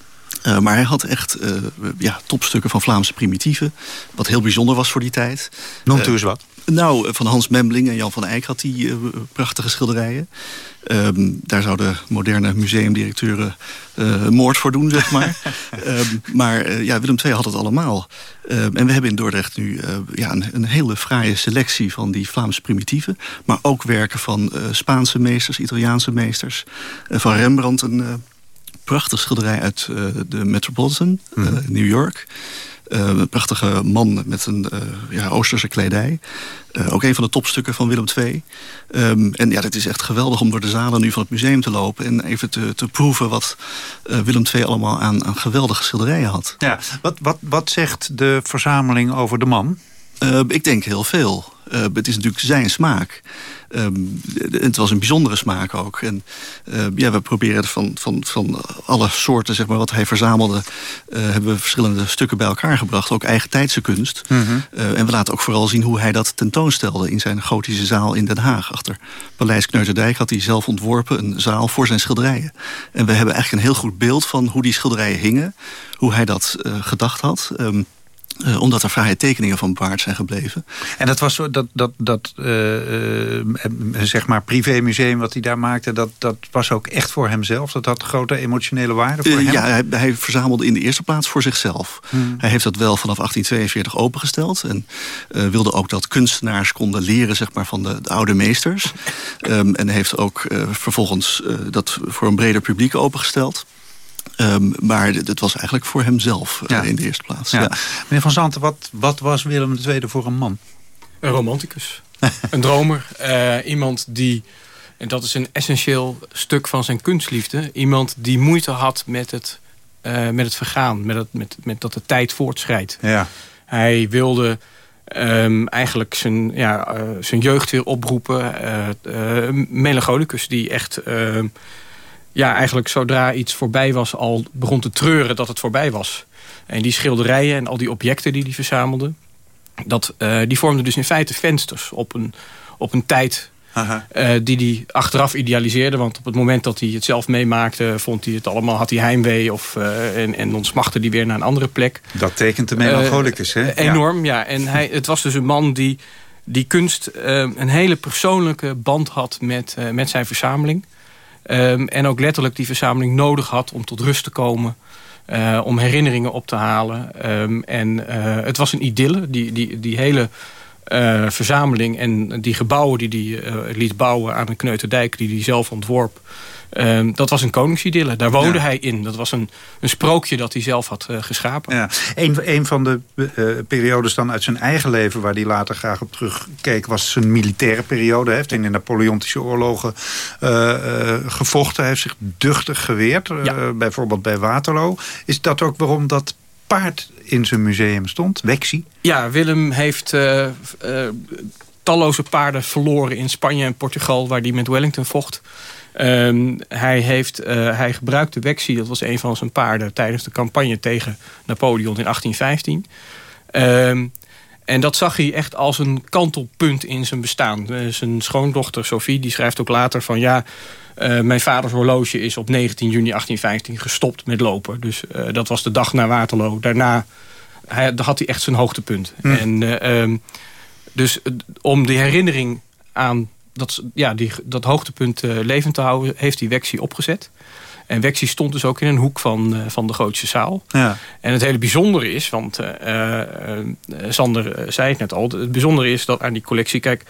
Uh, maar hij had echt uh, ja, topstukken van Vlaamse primitieven. Wat heel bijzonder was voor die tijd. Noemt u eens wat? Uh, nou, van Hans Membling en Jan van Eyck had hij prachtige schilderijen. Um, daar zouden moderne museumdirecteuren moord voor doen, zeg maar. um, <laughs> maar ja, Willem II had het allemaal. en we hebben in Dordrecht nu ja, een, een, hele fraaie selectie van die Vlaamse primitieven. Maar ook werken van Spaanse meesters, Italiaanse meesters. van Rembrandt, een prachtig schilderij uit uh, de Metropolitan, uh, New York. Uh, een prachtige man met een ja, Oosterse kledij. ook een van de topstukken van Willem II. Um, en ja, het is echt geweldig om door de zalen nu van het museum te lopen... en even te, te proeven wat Willem II allemaal aan, aan geweldige schilderijen had. Ja, wat, wat, wat zegt de verzameling over de man? ik denk heel veel. Het is natuurlijk zijn smaak. Um, het was een bijzondere smaak ook. En uh, ja, we proberen van, van, van alle soorten, zeg maar, wat hij verzamelde... Uh, hebben we verschillende stukken bij elkaar gebracht. Ook eigen tijdse kunst. Mm -hmm. uh, en we laten ook vooral zien hoe hij dat tentoonstelde... in zijn gotische zaal in Den Haag. Achter Paleis Kneuterdijk had hij zelf ontworpen een zaal voor zijn schilderijen. En we hebben eigenlijk een heel goed beeld van hoe die schilderijen hingen. Hoe hij dat gedacht had. Um, uh, omdat er vrije tekeningen van bewaard zijn gebleven. En dat was dat, dat, dat uh, uh, zeg maar privémuseum wat hij daar maakte... Dat, dat was ook echt voor hemzelf? Dat had grote emotionele waarde voor hem? Ja, hij, hij, verzamelde in de eerste plaats voor zichzelf. Hmm. Hij heeft dat wel vanaf 1842 opengesteld. En wilde ook dat kunstenaars konden leren zeg maar, van de, de oude meesters. um, <laughs> en heeft ook vervolgens dat voor een breder publiek opengesteld. Um, maar het was eigenlijk voor hemzelf uh, ja. in de eerste plaats. Ja. Ja. Meneer Van Zanten, wat, wat was Willem II voor een man? Een romanticus. <laughs> een dromer. Uh, iemand die, en dat is een essentieel stuk van zijn kunstliefde... iemand die moeite had met het, uh, met het vergaan. Met, het, met, met dat de tijd voortschrijdt. Ja. Hij wilde... Um, eigenlijk zijn, ja, uh, zijn jeugd weer oproepen. Uh, melancholicus die echt ja, eigenlijk zodra iets voorbij was al begon te treuren dat het voorbij was. En die schilderijen en al die objecten die hij verzamelde... Dat, uh, die vormden dus in feite vensters op een, op een tijd uh, die hij achteraf idealiseerde. Want op het moment dat hij het zelf meemaakte... vond hij het allemaal, had hij heimwee of, uh, en, en ontsmachtte hij weer naar een andere plek. Dat tekent de melancholicus, hè? Enorm, ja. ja. En hij, het was dus een man die, die kunst een hele persoonlijke band had met, met zijn verzameling. Um, en ook letterlijk die verzameling nodig had om tot rust te komen. Uh, om herinneringen op te halen. Um, en uh, het was een idylle. Die, die, die hele uh, verzameling en die gebouwen die hij liet bouwen aan de Kneuterdijk... die hij zelf ontworp... Um, dat was een koningsidylle. Daar woonde ja. hij in. Dat was een, een sprookje dat hij zelf had uh, geschapen. Ja. Een, een van de periodes dan uit zijn eigen leven... waar hij later graag op terugkeek... was zijn militaire periode. Hij heeft in de Napoleontische oorlogen gevochten. Hij heeft zich duchtig geweerd. Ja. bijvoorbeeld bij Waterloo. Is dat ook waarom dat paard in zijn museum stond? Wexie? Ja, Willem heeft talloze paarden verloren in Spanje en Portugal... waar hij met Wellington vocht... Um, hij, heeft, uh, hij gebruikte Wexie, dat was een van zijn paarden... tijdens de campagne tegen Napoleon in 1815. Um, en dat zag hij echt als een kantelpunt in zijn bestaan. Uh, zijn schoondochter Sophie die schrijft ook later van... ja, uh, mijn vaders horloge is op 19 juni 1815 gestopt met lopen. Dus dat was de dag na Waterloo. Daarna hij, had hij echt zijn hoogtepunt. Hm. En, um, dus om de herinnering aan dat, ja, die, dat hoogtepunt levend te houden... heeft die Wexie opgezet. En Wexie stond dus ook in een hoek van, van de Gootse zaal. Ja. En het hele bijzondere is, want uh, Sander zei het net al... het bijzondere is dat aan die collectie... kijk,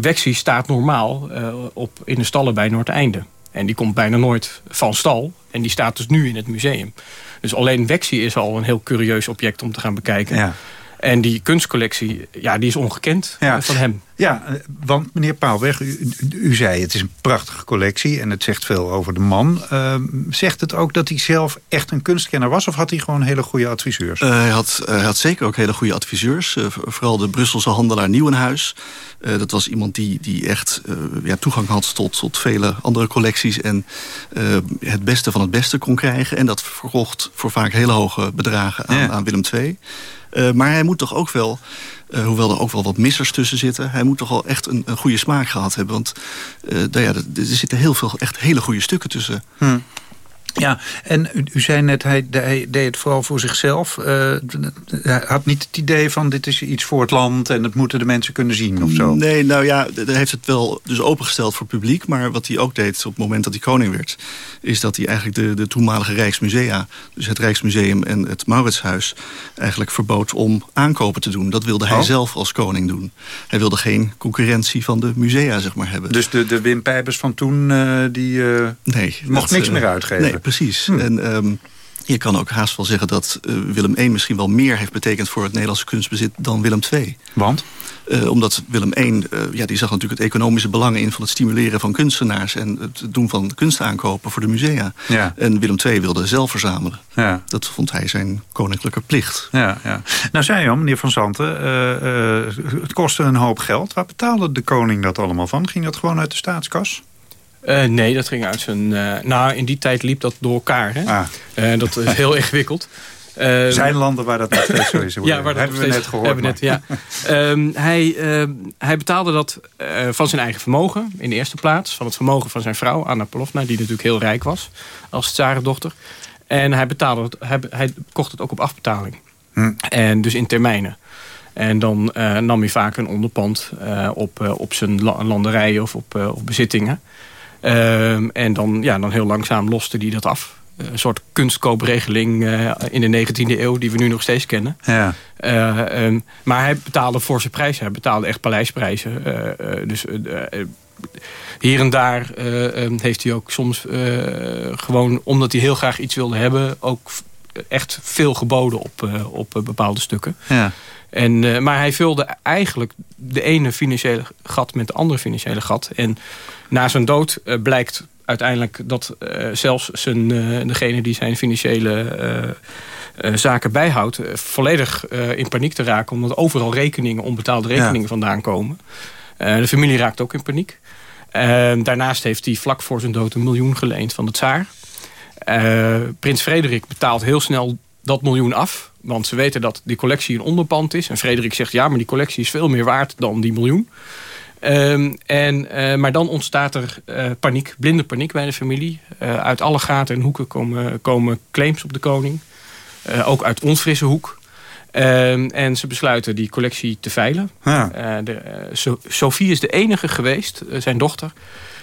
Wexie staat normaal op, in de stallen bij Noordeinde. En die komt bijna nooit van stal. En die staat dus nu in het museum. Dus alleen Wexie is al een heel curieus object om te gaan bekijken. Ja. En die kunstcollectie, ja, die is ongekend Ja. van hem. Ja, eh, want meneer Paalweg, u, u- zei het is een prachtige collectie... en het zegt veel over de man. Ehm, zegt het ook dat hij zelf echt een kunstkenner was... of had hij gewoon hele goede adviseurs? Eh, hij, had, eh, hij had zeker ook hele goede adviseurs. Vooral de Brusselse handelaar Nieuwenhuis. Dat was iemand die, die echt ja, toegang had tot, tot vele andere collecties... en het beste van het beste kon krijgen. En dat verkocht voor vaak hele hoge bedragen aan, aan Willem II. Maar hij moet toch ook wel, eh, hoewel er ook wel wat missers tussen zitten... hij moet toch wel echt een, een goede smaak gehad hebben. Want nou ja, er, er zitten heel veel echt hele goede stukken tussen. Hm. Ja, en u, u zei net, hij, hij deed het vooral voor zichzelf. Eh, hij had niet het idee van dit is iets voor het land... en dat moeten de mensen kunnen zien of zo. Nee, nou ja, daar heeft het wel dus opengesteld voor het publiek. Maar wat hij ook deed op het moment dat hij koning werd... is dat hij eigenlijk de, de toenmalige Rijksmusea... dus het Rijksmuseum en het Mauritshuis... eigenlijk verbood om aankopen te doen. Dat wilde hij Oh. zelf als koning doen. Hij wilde geen concurrentie van de musea, zeg maar, hebben. Dus de, de Wim Pijpers van toen, eh, die eh, Nee, mocht dat, niks meer uitgeven? Nee, precies. En ehm, je kan ook haast wel zeggen dat eh, Willem I misschien wel meer heeft betekend voor het Nederlandse kunstbezit dan Willem II. Want? Eh, omdat Willem I, eh, ja, die zag natuurlijk het economische belang in van het stimuleren van kunstenaars en het doen van kunstaankopen voor de musea. Ja. En Willem II wilde zelf verzamelen. Ja. Dat vond hij zijn koninklijke plicht. Ja, ja. Nou zei je al, meneer Van Zanten, het kostte een hoop geld. Waar betaalde de koning dat allemaal van? Ging dat gewoon uit de staatskas? Eh, nee, dat ging uit zijn... eh, nou, in die tijd liep dat door elkaar. Hè? Ah. Eh, dat is heel <laughs> ingewikkeld. Zijn landen waar dat nog steeds zo is? Ja, waar dat hebben we net gehoord. Hebben net, ja. <laughs> Ehm, hij, ehm, hij betaalde dat van zijn eigen vermogen in de eerste plaats. Van het vermogen van zijn vrouw, Anna Polovna, die natuurlijk heel rijk was als tsarendochter. En hij, betaalde het, hij, hij kocht het ook op afbetaling. Hm. En dus in termijnen. En dan nam hij vaak een onderpand op, op zijn la- landerijen of op, op bezittingen. Ehm, en dan, ja, dan heel langzaam loste hij dat af. Een soort kunstkoopregeling eh, in de 19e eeuw die we nu nog steeds kennen. Ja. Eh, ehm, maar hij betaalde voor zijn prijzen. Hij betaalde echt paleisprijzen. Eh, eh, dus hier en daar eh, ehm, heeft hij ook soms gewoon... omdat hij heel graag iets wilde hebben... ook echt veel geboden op, op bepaalde stukken. Ja. En, eh, maar hij vulde eigenlijk de ene financiële gat met de andere financiële gat. En na zijn dood eh, blijkt uiteindelijk dat eh, zelfs zijn, degene die zijn financiële zaken bijhoudt... volledig in paniek te raken. Omdat overal rekeningen, onbetaalde rekeningen Ja. vandaan komen. De familie raakt ook in paniek. Eh, daarnaast heeft hij vlak voor zijn dood een miljoen geleend van de tsaar. Prins Frederik betaalt heel snel dat miljoen af. Want ze weten dat die collectie een onderpand is. En Frederik zegt, ja, maar die collectie is veel meer waard dan die miljoen. Ehm, en, eh, maar dan ontstaat er eh, paniek, blinde paniek bij de familie. Eh, uit alle gaten en hoeken komen, komen claims op de koning. Ook uit onfrisse hoek. Ehm, en ze besluiten die collectie te veilen. Ja. De, So- Sophie is de enige geweest, zijn dochter...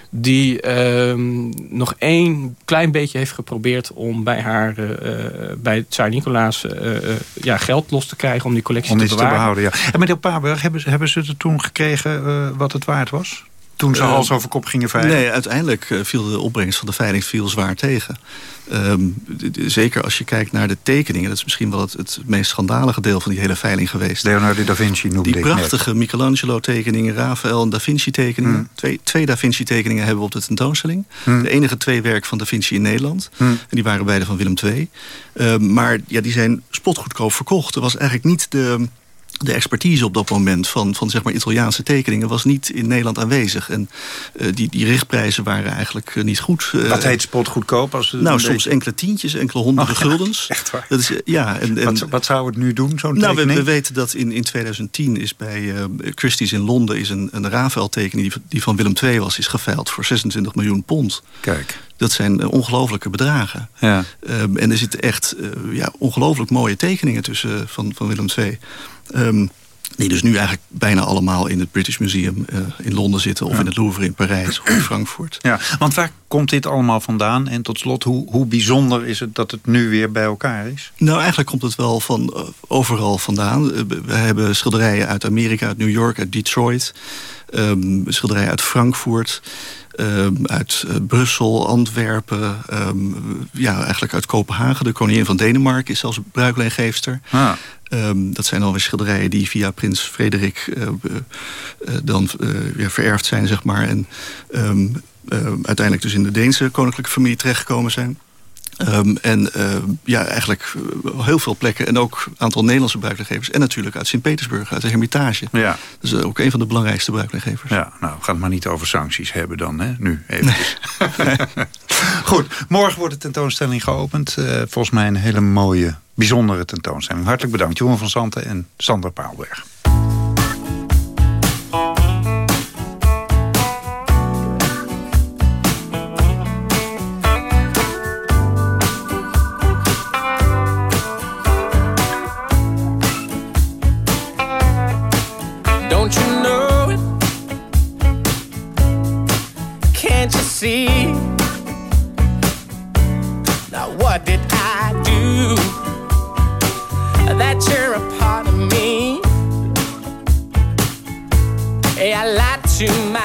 die ehm, nog één klein beetje heeft geprobeerd... om bij haar, eh, eh, bij Tsar Nicolaas eh, ja, geld los te krijgen... om die collectie Om te iets te bewaren. behouden, ja. En meneer Paarberg, hebben, ze- hebben ze er toen gekregen eh, wat het waard was? Toen ze hals over kop gingen veilen? Nee, uiteindelijk eh, viel de opbrengst van de veiling veel zwaar tegen. Ehm, zeker als je kijkt naar de tekeningen. Dat is misschien wel het, het meest schandalige deel van die hele veiling geweest. Leonardo da Vinci noemde Die prachtige Michelangelo-tekeningen, Raphaël en Da Vinci-tekeningen. Hmm. Twee, twee Da Vinci-tekeningen hebben we op de tentoonstelling. Hmm. De enige twee werken van Da Vinci in Nederland. Hmm. En die waren beide van Willem II. Ehm, maar ja, die zijn spotgoedkoop verkocht. Er was eigenlijk niet de, de expertise op dat moment van, van zeg maar Italiaanse tekeningen... was niet in Nederland aanwezig. En eh, die, die richtprijzen waren eigenlijk eh, niet goed. Eh, Wat heet spot goedkoop? Als nou, soms enkele tientjes, enkele honderden Oh, ja, guldens. <laughs> echt waar? Dat is, ja, en, en, Wat, wat zou het nu doen, zo'n nou, we, weten dat in, in 2010 is bij Christie's in Londen... is een, een Rafael-tekening die, die van Willem II was... is geveild voor 26 miljoen pond. Kijk. Dat zijn ongelofelijke bedragen. Ja. Ehm, en er zitten echt ja, ongelooflijk mooie tekeningen tussen van, van Willem II. Ehm, Die dus nu eigenlijk bijna allemaal in het British Museum uh, in Londen zitten... of Ja. in het Louvre in Parijs of in Frankfurt. Ja, want waar komt dit allemaal vandaan? En tot slot, hoe, hoe bijzonder is het dat het nu weer bij elkaar is? Nou, eigenlijk komt het wel van eh, overal vandaan. Eh, we hebben schilderijen uit Amerika, uit New York, uit Detroit. Ehm, schilderijen uit Frankfurt. ehm, uit eh, Brussel, Antwerpen. ehm, ja, eigenlijk uit Kopenhagen. De koningin van Denemarken is zelfs bruikleengeefster. Ah. Dat zijn alweer schilderijen die via prins Frederik eh, eh, dan weer vererfd zijn, zeg maar. En uiteindelijk dus in de Deense koninklijke familie terechtgekomen zijn. Ehm, en eh, ja, eigenlijk eh, heel veel plekken. En ook een aantal Nederlandse bruiklegevers. En natuurlijk uit Sint-Petersburg, uit de Hermitage. Ja. Is eh, ook een van de belangrijkste bruiklegevers. Ja, nou, we gaan het maar niet over sancties hebben dan, hè? Nu, even. <laughs> Goed, morgen wordt de tentoonstelling geopend. Eh, volgens mij een hele mooie, bijzondere tentoonstelling. Hartelijk bedankt, Johan van Santen en Sander Paalberg. I lied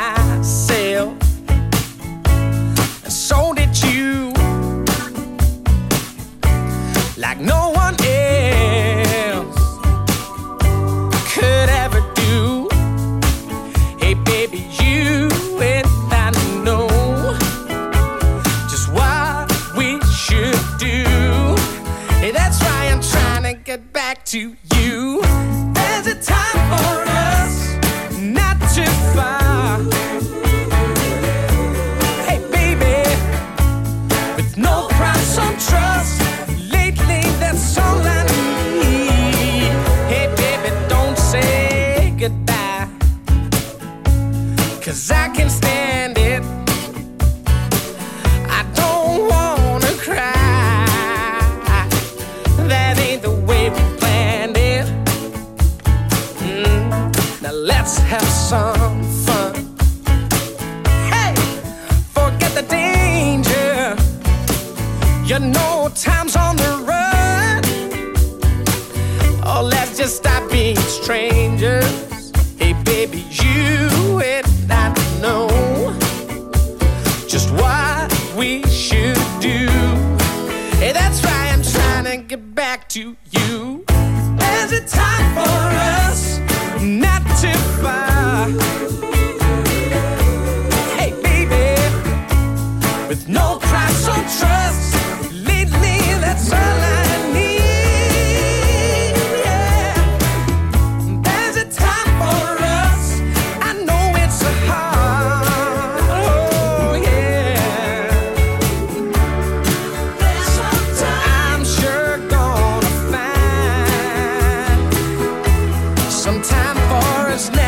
for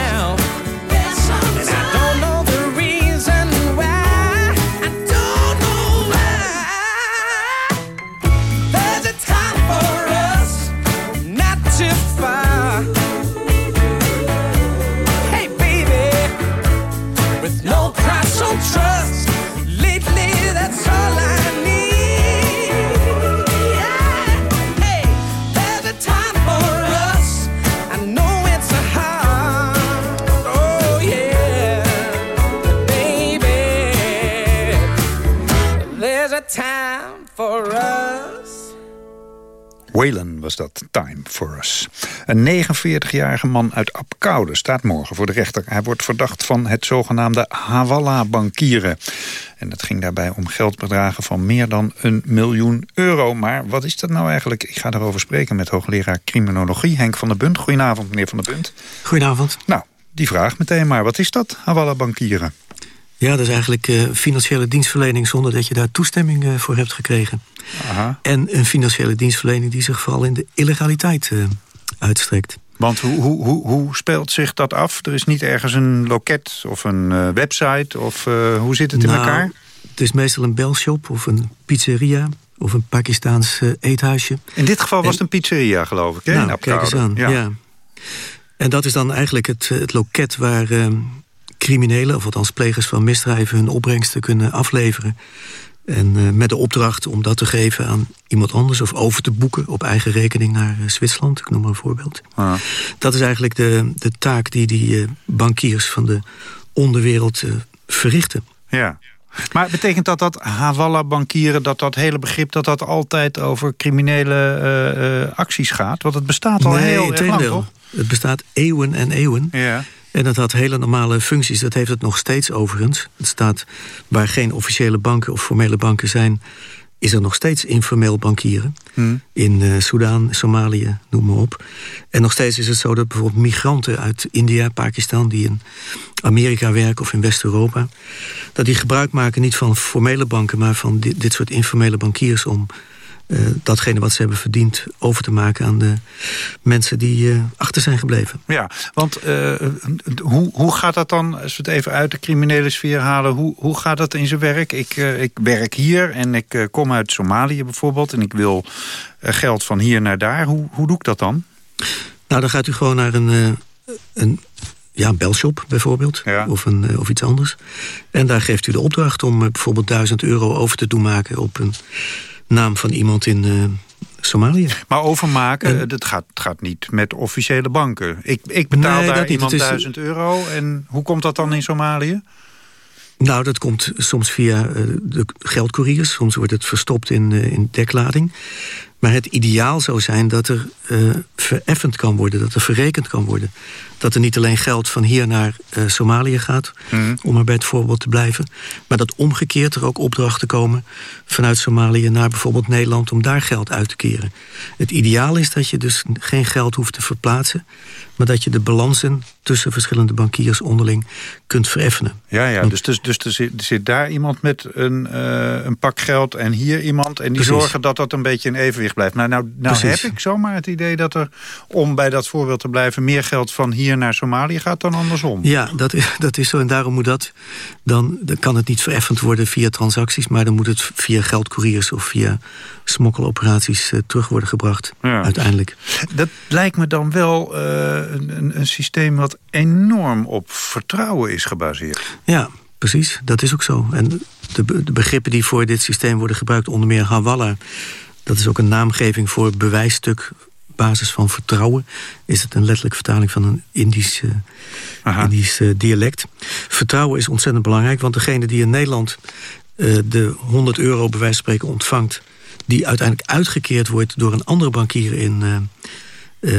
was dat, Time for Us. Een 49-jarige man uit Apkoude staat morgen voor de rechter. Hij wordt verdacht van het zogenaamde Hawala-bankieren. En het ging daarbij om geldbedragen van meer dan een miljoen euro. Maar wat is dat nou eigenlijk? Ik ga daarover spreken met hoogleraar criminologie Henk van der Bunt. Goedenavond, meneer van der Bunt. Goedenavond. Nou, die vraag meteen maar. Wat is dat, Hawala-bankieren? Ja, dat is eigenlijk eh, financiële dienstverlening zonder dat je daar toestemming eh, voor hebt gekregen. Aha. En een financiële dienstverlening die zich vooral in de illegaliteit eh, uitstrekt. Want hoe, hoe, hoe, hoe speelt zich dat af? Er is niet ergens een loket of een website? Of hoe zit het in Nou, elkaar? Het is meestal een belshop of een pizzeria of een Pakistaans eethuisje. In dit geval was het een pizzeria, geloof ik. Hè? Nou, kijk eens aan. Ja. En dat is dan eigenlijk het, het loket waar uh, criminelen... of althans plegers van misdrijven hun opbrengsten kunnen afleveren. En uh, met de opdracht om dat te geven aan iemand anders... of over te boeken op eigen rekening naar uh, Zwitserland. Ik noem maar een voorbeeld. Ah. Dat is eigenlijk de, de taak die die bankiers van de onderwereld verrichten. Ja. Maar betekent dat dat Hawala-bankieren, dat dat hele begrip... dat dat altijd over criminele uh, uh, acties gaat? Want het bestaat al nee, heel erg lang, toch? Het bestaat eeuwen en eeuwen. Ja. En dat had hele normale functies. Dat heeft het nog steeds overigens. Het staat waar geen officiële banken of formele banken zijn... is er nog steeds informeel bankieren. Hmm. In uh, Soudaan, Somalië, noem maar op. En nog steeds is het zo dat bijvoorbeeld migranten uit India, Pakistan... die in Amerika werken of in West-Europa... dat die gebruik maken niet van formele banken... maar van dit, dit soort informele bankiers... om uh, datgene wat ze hebben verdiend over te maken aan de mensen die uh, achter zijn gebleven. Ja, want uh, hoe, hoe gaat dat dan, als we het even uit de criminele sfeer halen... hoe, hoe gaat dat in zijn werk? Ik, ik werk hier en ik kom uit Somalië bijvoorbeeld... en ik wil geld van hier naar daar. Hoe, hoe doe ik dat dan? Nou, dan gaat u gewoon naar een, een ja, een belshop bijvoorbeeld, ja. of, een, of iets anders. En daar geeft u de opdracht om bijvoorbeeld 1000 euro over te doen maken... op een naam van iemand in uh, Somalië. Maar overmaken, en, dat gaat, gaat niet met officiële banken. Ik, ik betaal nee, daar iemand is, 1000 euro en hoe komt dat dan in Somalië? Nou, dat komt soms via uh, de geldcouriers. Soms wordt het verstopt in, uh, in deklading. Maar het ideaal zou zijn dat er uh, vereffend kan worden, dat er verrekend kan worden. Dat er niet alleen geld van hier naar uh, Somalië gaat, mm. om maar bij het voorbeeld te blijven. Maar dat omgekeerd er ook opdrachten komen vanuit Somalië naar bijvoorbeeld Nederland om daar geld uit te keren. Het ideaal is dat je dus geen geld hoeft te verplaatsen, maar dat je de balansen tussen verschillende bankiers onderling kunt vereffenen. Ja, ja. dus, dus, dus er, zit, er zit daar iemand met een, uh, een pak geld en hier iemand en die Precies. zorgen dat dat een beetje in evenwicht blijft. Nou, nou, nou heb ik zomaar het idee dat er, om bij dat voorbeeld te blijven... meer geld van hier naar Somalië gaat dan andersom. Ja, dat is, <laughs> dat is zo. En daarom moet dat... Dan, dan kan het niet vereffend worden via transacties... maar dan moet het via geldcouriers of via smokkeloperaties... Uh, terug worden gebracht, ja. uiteindelijk. Dat lijkt me dan wel uh, een, een systeem... wat enorm op vertrouwen is gebaseerd. Ja, precies. Dat is ook zo. En de, de begrippen die voor dit systeem worden gebruikt... onder meer Hawala... Dat is ook een naamgeving voor bewijsstuk basis van vertrouwen. Is het een letterlijke vertaling van een Indisch, uh, Indisch uh, dialect. Vertrouwen is ontzettend belangrijk. Want degene die in Nederland uh, de 100 euro bij wijze van spreken ontvangt... die uiteindelijk uitgekeerd wordt door een andere bankier in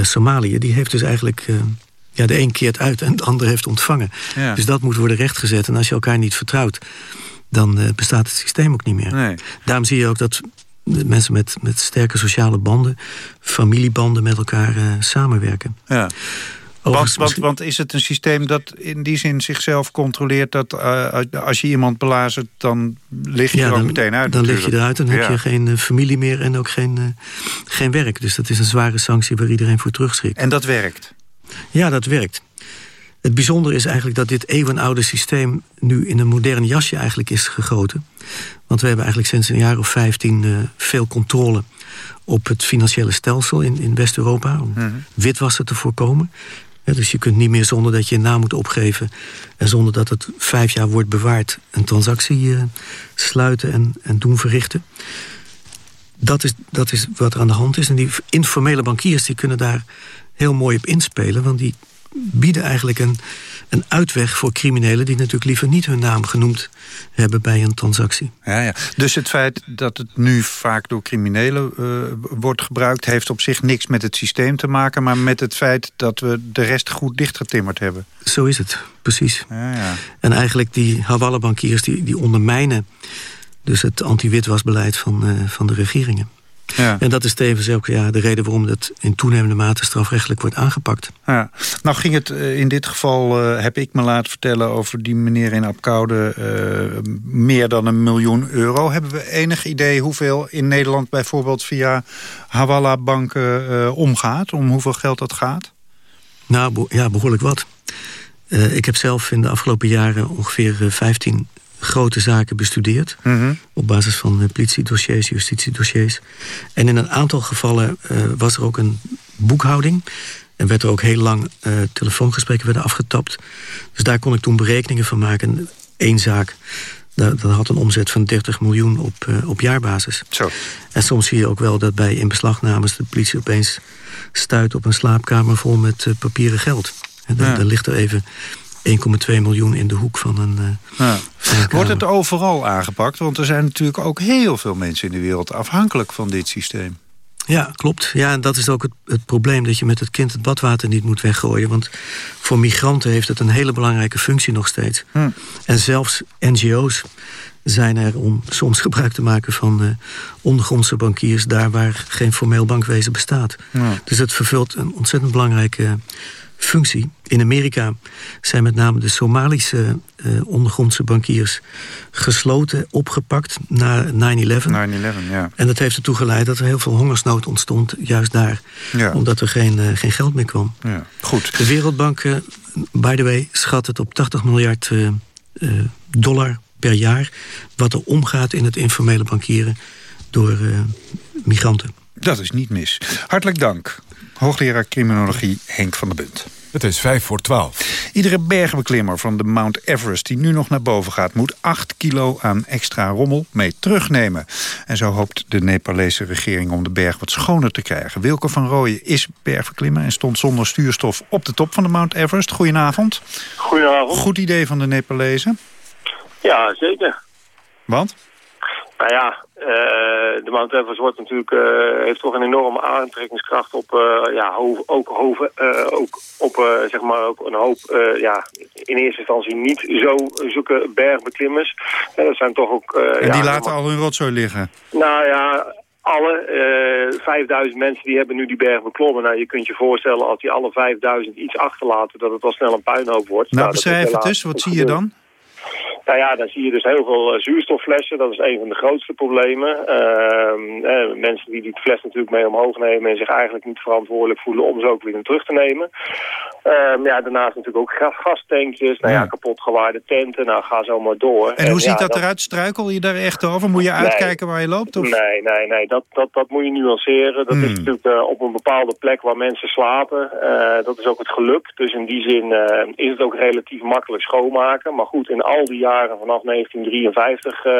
Somalië... die heeft dus eigenlijk... ja, de een keert uit en de ander heeft ontvangen. Ja. Dus dat moet worden rechtgezet. En als je elkaar niet vertrouwt, dan bestaat het systeem ook niet meer. Nee. Daarom zie je ook dat mensen met, met sterke sociale banden, familiebanden met elkaar samenwerken. Ja. Want, want, want, is het een systeem dat in die zin zichzelf controleert... dat uh, als je iemand belazert, dan lig je ja, er ook dan, meteen uit? Dan natuurlijk. lig je eruit en ja. heb je geen uh, familie meer en ook geen, uh, geen werk. Dus dat is een zware sanctie waar iedereen voor terugschrikt. En dat werkt? Ja, dat werkt. Het bijzondere is eigenlijk dat dit eeuwenoude systeem... nu in een modern jasje eigenlijk is gegoten. Want we hebben eigenlijk sinds een jaar of vijftien veel controle op het financiële stelsel in, in West-Europa. Om Mhm. witwassen te voorkomen. Dus je kunt niet meer zonder dat je een naam moet opgeven... en zonder dat het vijf jaar wordt bewaard... een transactie uh, sluiten en, en doen verrichten. Dat is, dat is wat er aan de hand is. En die informele bankiers die kunnen daar heel mooi op inspelen... want die bieden eigenlijk een, een uitweg voor criminelen... die natuurlijk liever niet hun naam genoemd hebben bij een transactie. Ja, ja. Dus het feit dat het nu vaak door criminelen uh, wordt gebruikt... heeft op zich niks met het systeem te maken... maar met het feit dat we de rest goed dichtgetimmerd hebben. Zo is het, precies. Ja, ja. En eigenlijk die Hawala-bankiers die, die ondermijnen... dus het anti-witwasbeleid van, uh, van de regeringen. Ja. En dat is tevens ook ja, de reden waarom dat in toenemende mate strafrechtelijk wordt aangepakt. Ja. Nou ging het uh, in dit geval, uh, heb ik me laten vertellen... over die meneer in Apkoude uh, meer dan een miljoen euro. Hebben we enig idee hoeveel in Nederland bijvoorbeeld... via Hawala-banken omgaat? Om hoeveel geld dat gaat? Nou, ja, behoorlijk wat. ik heb zelf in de afgelopen jaren ongeveer 15 grote zaken bestudeerd. Mm -hmm. Op basis van uh, politiedossiers, justitiedossiers. En in een aantal gevallen uh, was er ook een boekhouding. En werd er ook heel lang uh, telefoongesprekken werden afgetapt. Dus daar kon ik toen berekeningen van maken. Eén zaak, dat, dat had een omzet van 30 miljoen op, uh, op jaarbasis. Zo. En soms zie je ook wel dat bij inbeslagnames de politie opeens stuit op een slaapkamer vol met uh, papieren geld. En dan, Ja. dan ligt er even 1,2 miljoen in de hoek van een... eh, Ja. van een Wordt het overal aangepakt? Want er zijn natuurlijk ook heel veel mensen in de wereld afhankelijk van dit systeem. Ja, klopt. Ja, en dat is ook het, het probleem dat je met het kind het badwater niet moet weggooien. Want voor migranten heeft het een hele belangrijke functie nog steeds. Hm. En zelfs NGO's zijn er om soms gebruik te maken van eh, ondergrondse bankiers... daar waar geen formeel bankwezen bestaat. Dus het vervult een ontzettend belangrijke functie. In Amerika zijn met name de Somalische eh, ondergrondse bankiers gesloten, opgepakt na 9-11. 9-11, ja. En dat heeft ertoe geleid dat er heel veel hongersnood ontstond, juist daar. Ja. Omdat er geen, eh, geen geld meer kwam. Ja, goed. De Wereldbank, eh, by the way, schat het op 80 miljard dollar per jaar... wat er omgaat in het informele bankieren door migranten. Dat is niet mis. Hartelijk dank. Hoogleraar criminologie Henk van der Bunt. Het is vijf voor twaalf. Iedere bergbeklimmer van de Mount Everest die nu nog naar boven gaat... moet 8 kilo aan extra rommel mee terugnemen. En zo hoopt de Nepalese regering om de berg wat schoner te krijgen. Wilke van Rooyen is bergbeklimmer en stond zonder stuurstof op de top van de Mount Everest. Goedenavond. Goedenavond. Goed idee van de Nepalezen. Ja, zeker. Want? Nou ja, de Mount Everest wordt natuurlijk, eh, heeft toch een enorme aantrekkingskracht op, eh, ja, ho- ook, hoven, eh, ook op eh, zeg maar ook een hoop, eh, ja, in eerste instantie niet zo zulke bergbeklimmers. Eh, dat zijn toch ook... eh, En ja, die laten al hun rotzooi liggen. Nou ja, alle eh 5000 mensen die hebben nu die berg beklommen. Nou, je kunt je voorstellen als die alle 5000 iets achterlaten, dat het wel snel een puinhoop wordt. Nou, is beschrijf het dus. Wat zie je dan? Nou ja, dan zie je dus heel veel eh, zuurstofflessen. Dat is een van de grootste problemen. Ehm, eh, mensen die die fles natuurlijk mee omhoog nemen... en zich eigenlijk niet verantwoordelijk voelen om ze ook weer terug te nemen. Ehm, ja, daarnaast natuurlijk ook gas gastankjes. Nou ja, Ja. kapot gewaarde tenten. Nou, ga zo maar door. En hoe ja, ziet dat eruit? Struikel je daar echt over? Moet je Nee. uitkijken waar je loopt? Of? Nee, nee, nee. Dat, dat, dat moet je nuanceren. Dat Hmm. is natuurlijk eh, op een bepaalde plek waar mensen slapen. Dat is ook het geluk. Dus in die zin is het ook relatief makkelijk schoonmaken. Maar goed, in al die jaren vanaf 1953 eh,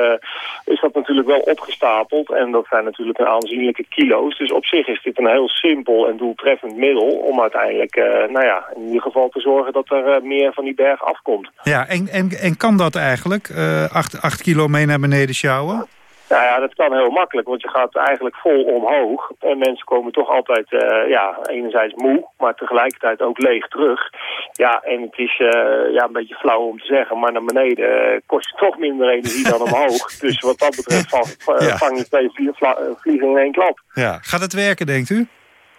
is dat natuurlijk wel opgestapeld. En dat zijn natuurlijk een aanzienlijke kilo's. Dus op zich is dit een heel simpel en doeltreffend middel... om uiteindelijk, eh, nou ja, in ieder geval te zorgen dat er eh, meer van die berg afkomt. Ja, en, en, en kan dat eigenlijk? Eh acht, acht kilo mee naar beneden sjouwen? Nou ja, dat kan heel makkelijk, want je gaat eigenlijk vol omhoog. En mensen komen toch altijd, eh, ja, enerzijds moe, maar tegelijkertijd ook leeg terug. Ja, en het is eh, ja, een beetje flauw om te zeggen, maar naar beneden eh, kost je <laughs> toch minder energie dan omhoog. Dus wat dat betreft vang, Ja. vang je twee vliegen in één klap. Ja. Gaat het werken, denkt u?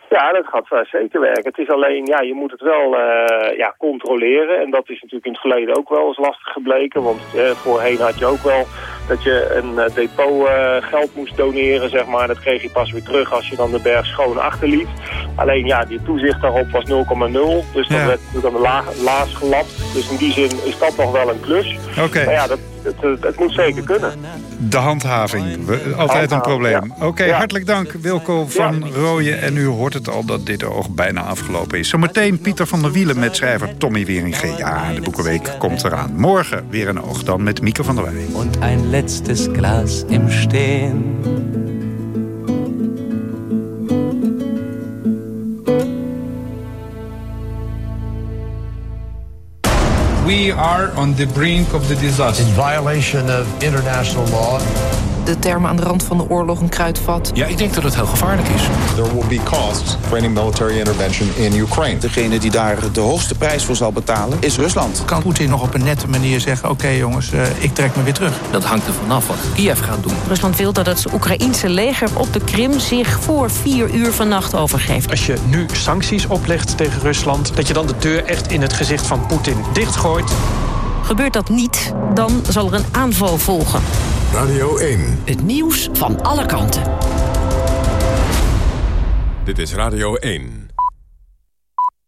Ja, dat gaat eh, zeker werken. Het is alleen, ja, je moet het wel eh, ja, controleren. En dat is natuurlijk in het verleden ook wel eens lastig gebleken. Want eh, voorheen had je ook wel dat je een depot geld moest doneren, zeg maar. Dat kreeg je pas weer terug als je dan de berg schoon achterliet. Alleen, ja, die toezicht daarop was 0,0. Dus dat Ja. werd natuurlijk aan de la laas gelapt. Dus in die zin is dat nog wel een klus. Oké. Maar ja, dat, het, het, moet zeker kunnen. De handhaving. We- Altijd een probleem. Oké, hartelijk dank Wilco van Rooyen. En u hoort het al dat dit oog bijna afgelopen is. Zometeen Pieter van der Wielen met schrijver Tommy Wieringe. Ja, de Boekenweek komt eraan. Morgen weer een oog dan met Mieke van der Wij. und ein letztes Glas im Stehen. We are on the brink of the disaster. In violation of international law. De term aan de rand van de oorlog een kruidvat. Ja, ik denk dat het heel gevaarlijk is. There will be costs for any military intervention in Ukraine. Degene die daar de hoogste prijs voor zal betalen is Rusland. Kan Poetin nog op een nette manier zeggen... oké jongens, eh, ik trek me weer terug? Dat hangt er vanaf wat Kiev gaat doen. Rusland wil dat het Oekraïense leger op de Krim zich voor vier uur vannacht overgeeft. Als je nu sancties oplegt tegen Rusland... dat je dan de deur echt in het gezicht van Poetin dichtgooit. Gebeurt dat niet, dan zal er een aanval volgen. Radio 1. Het nieuws van alle kanten. Dit is Radio 1.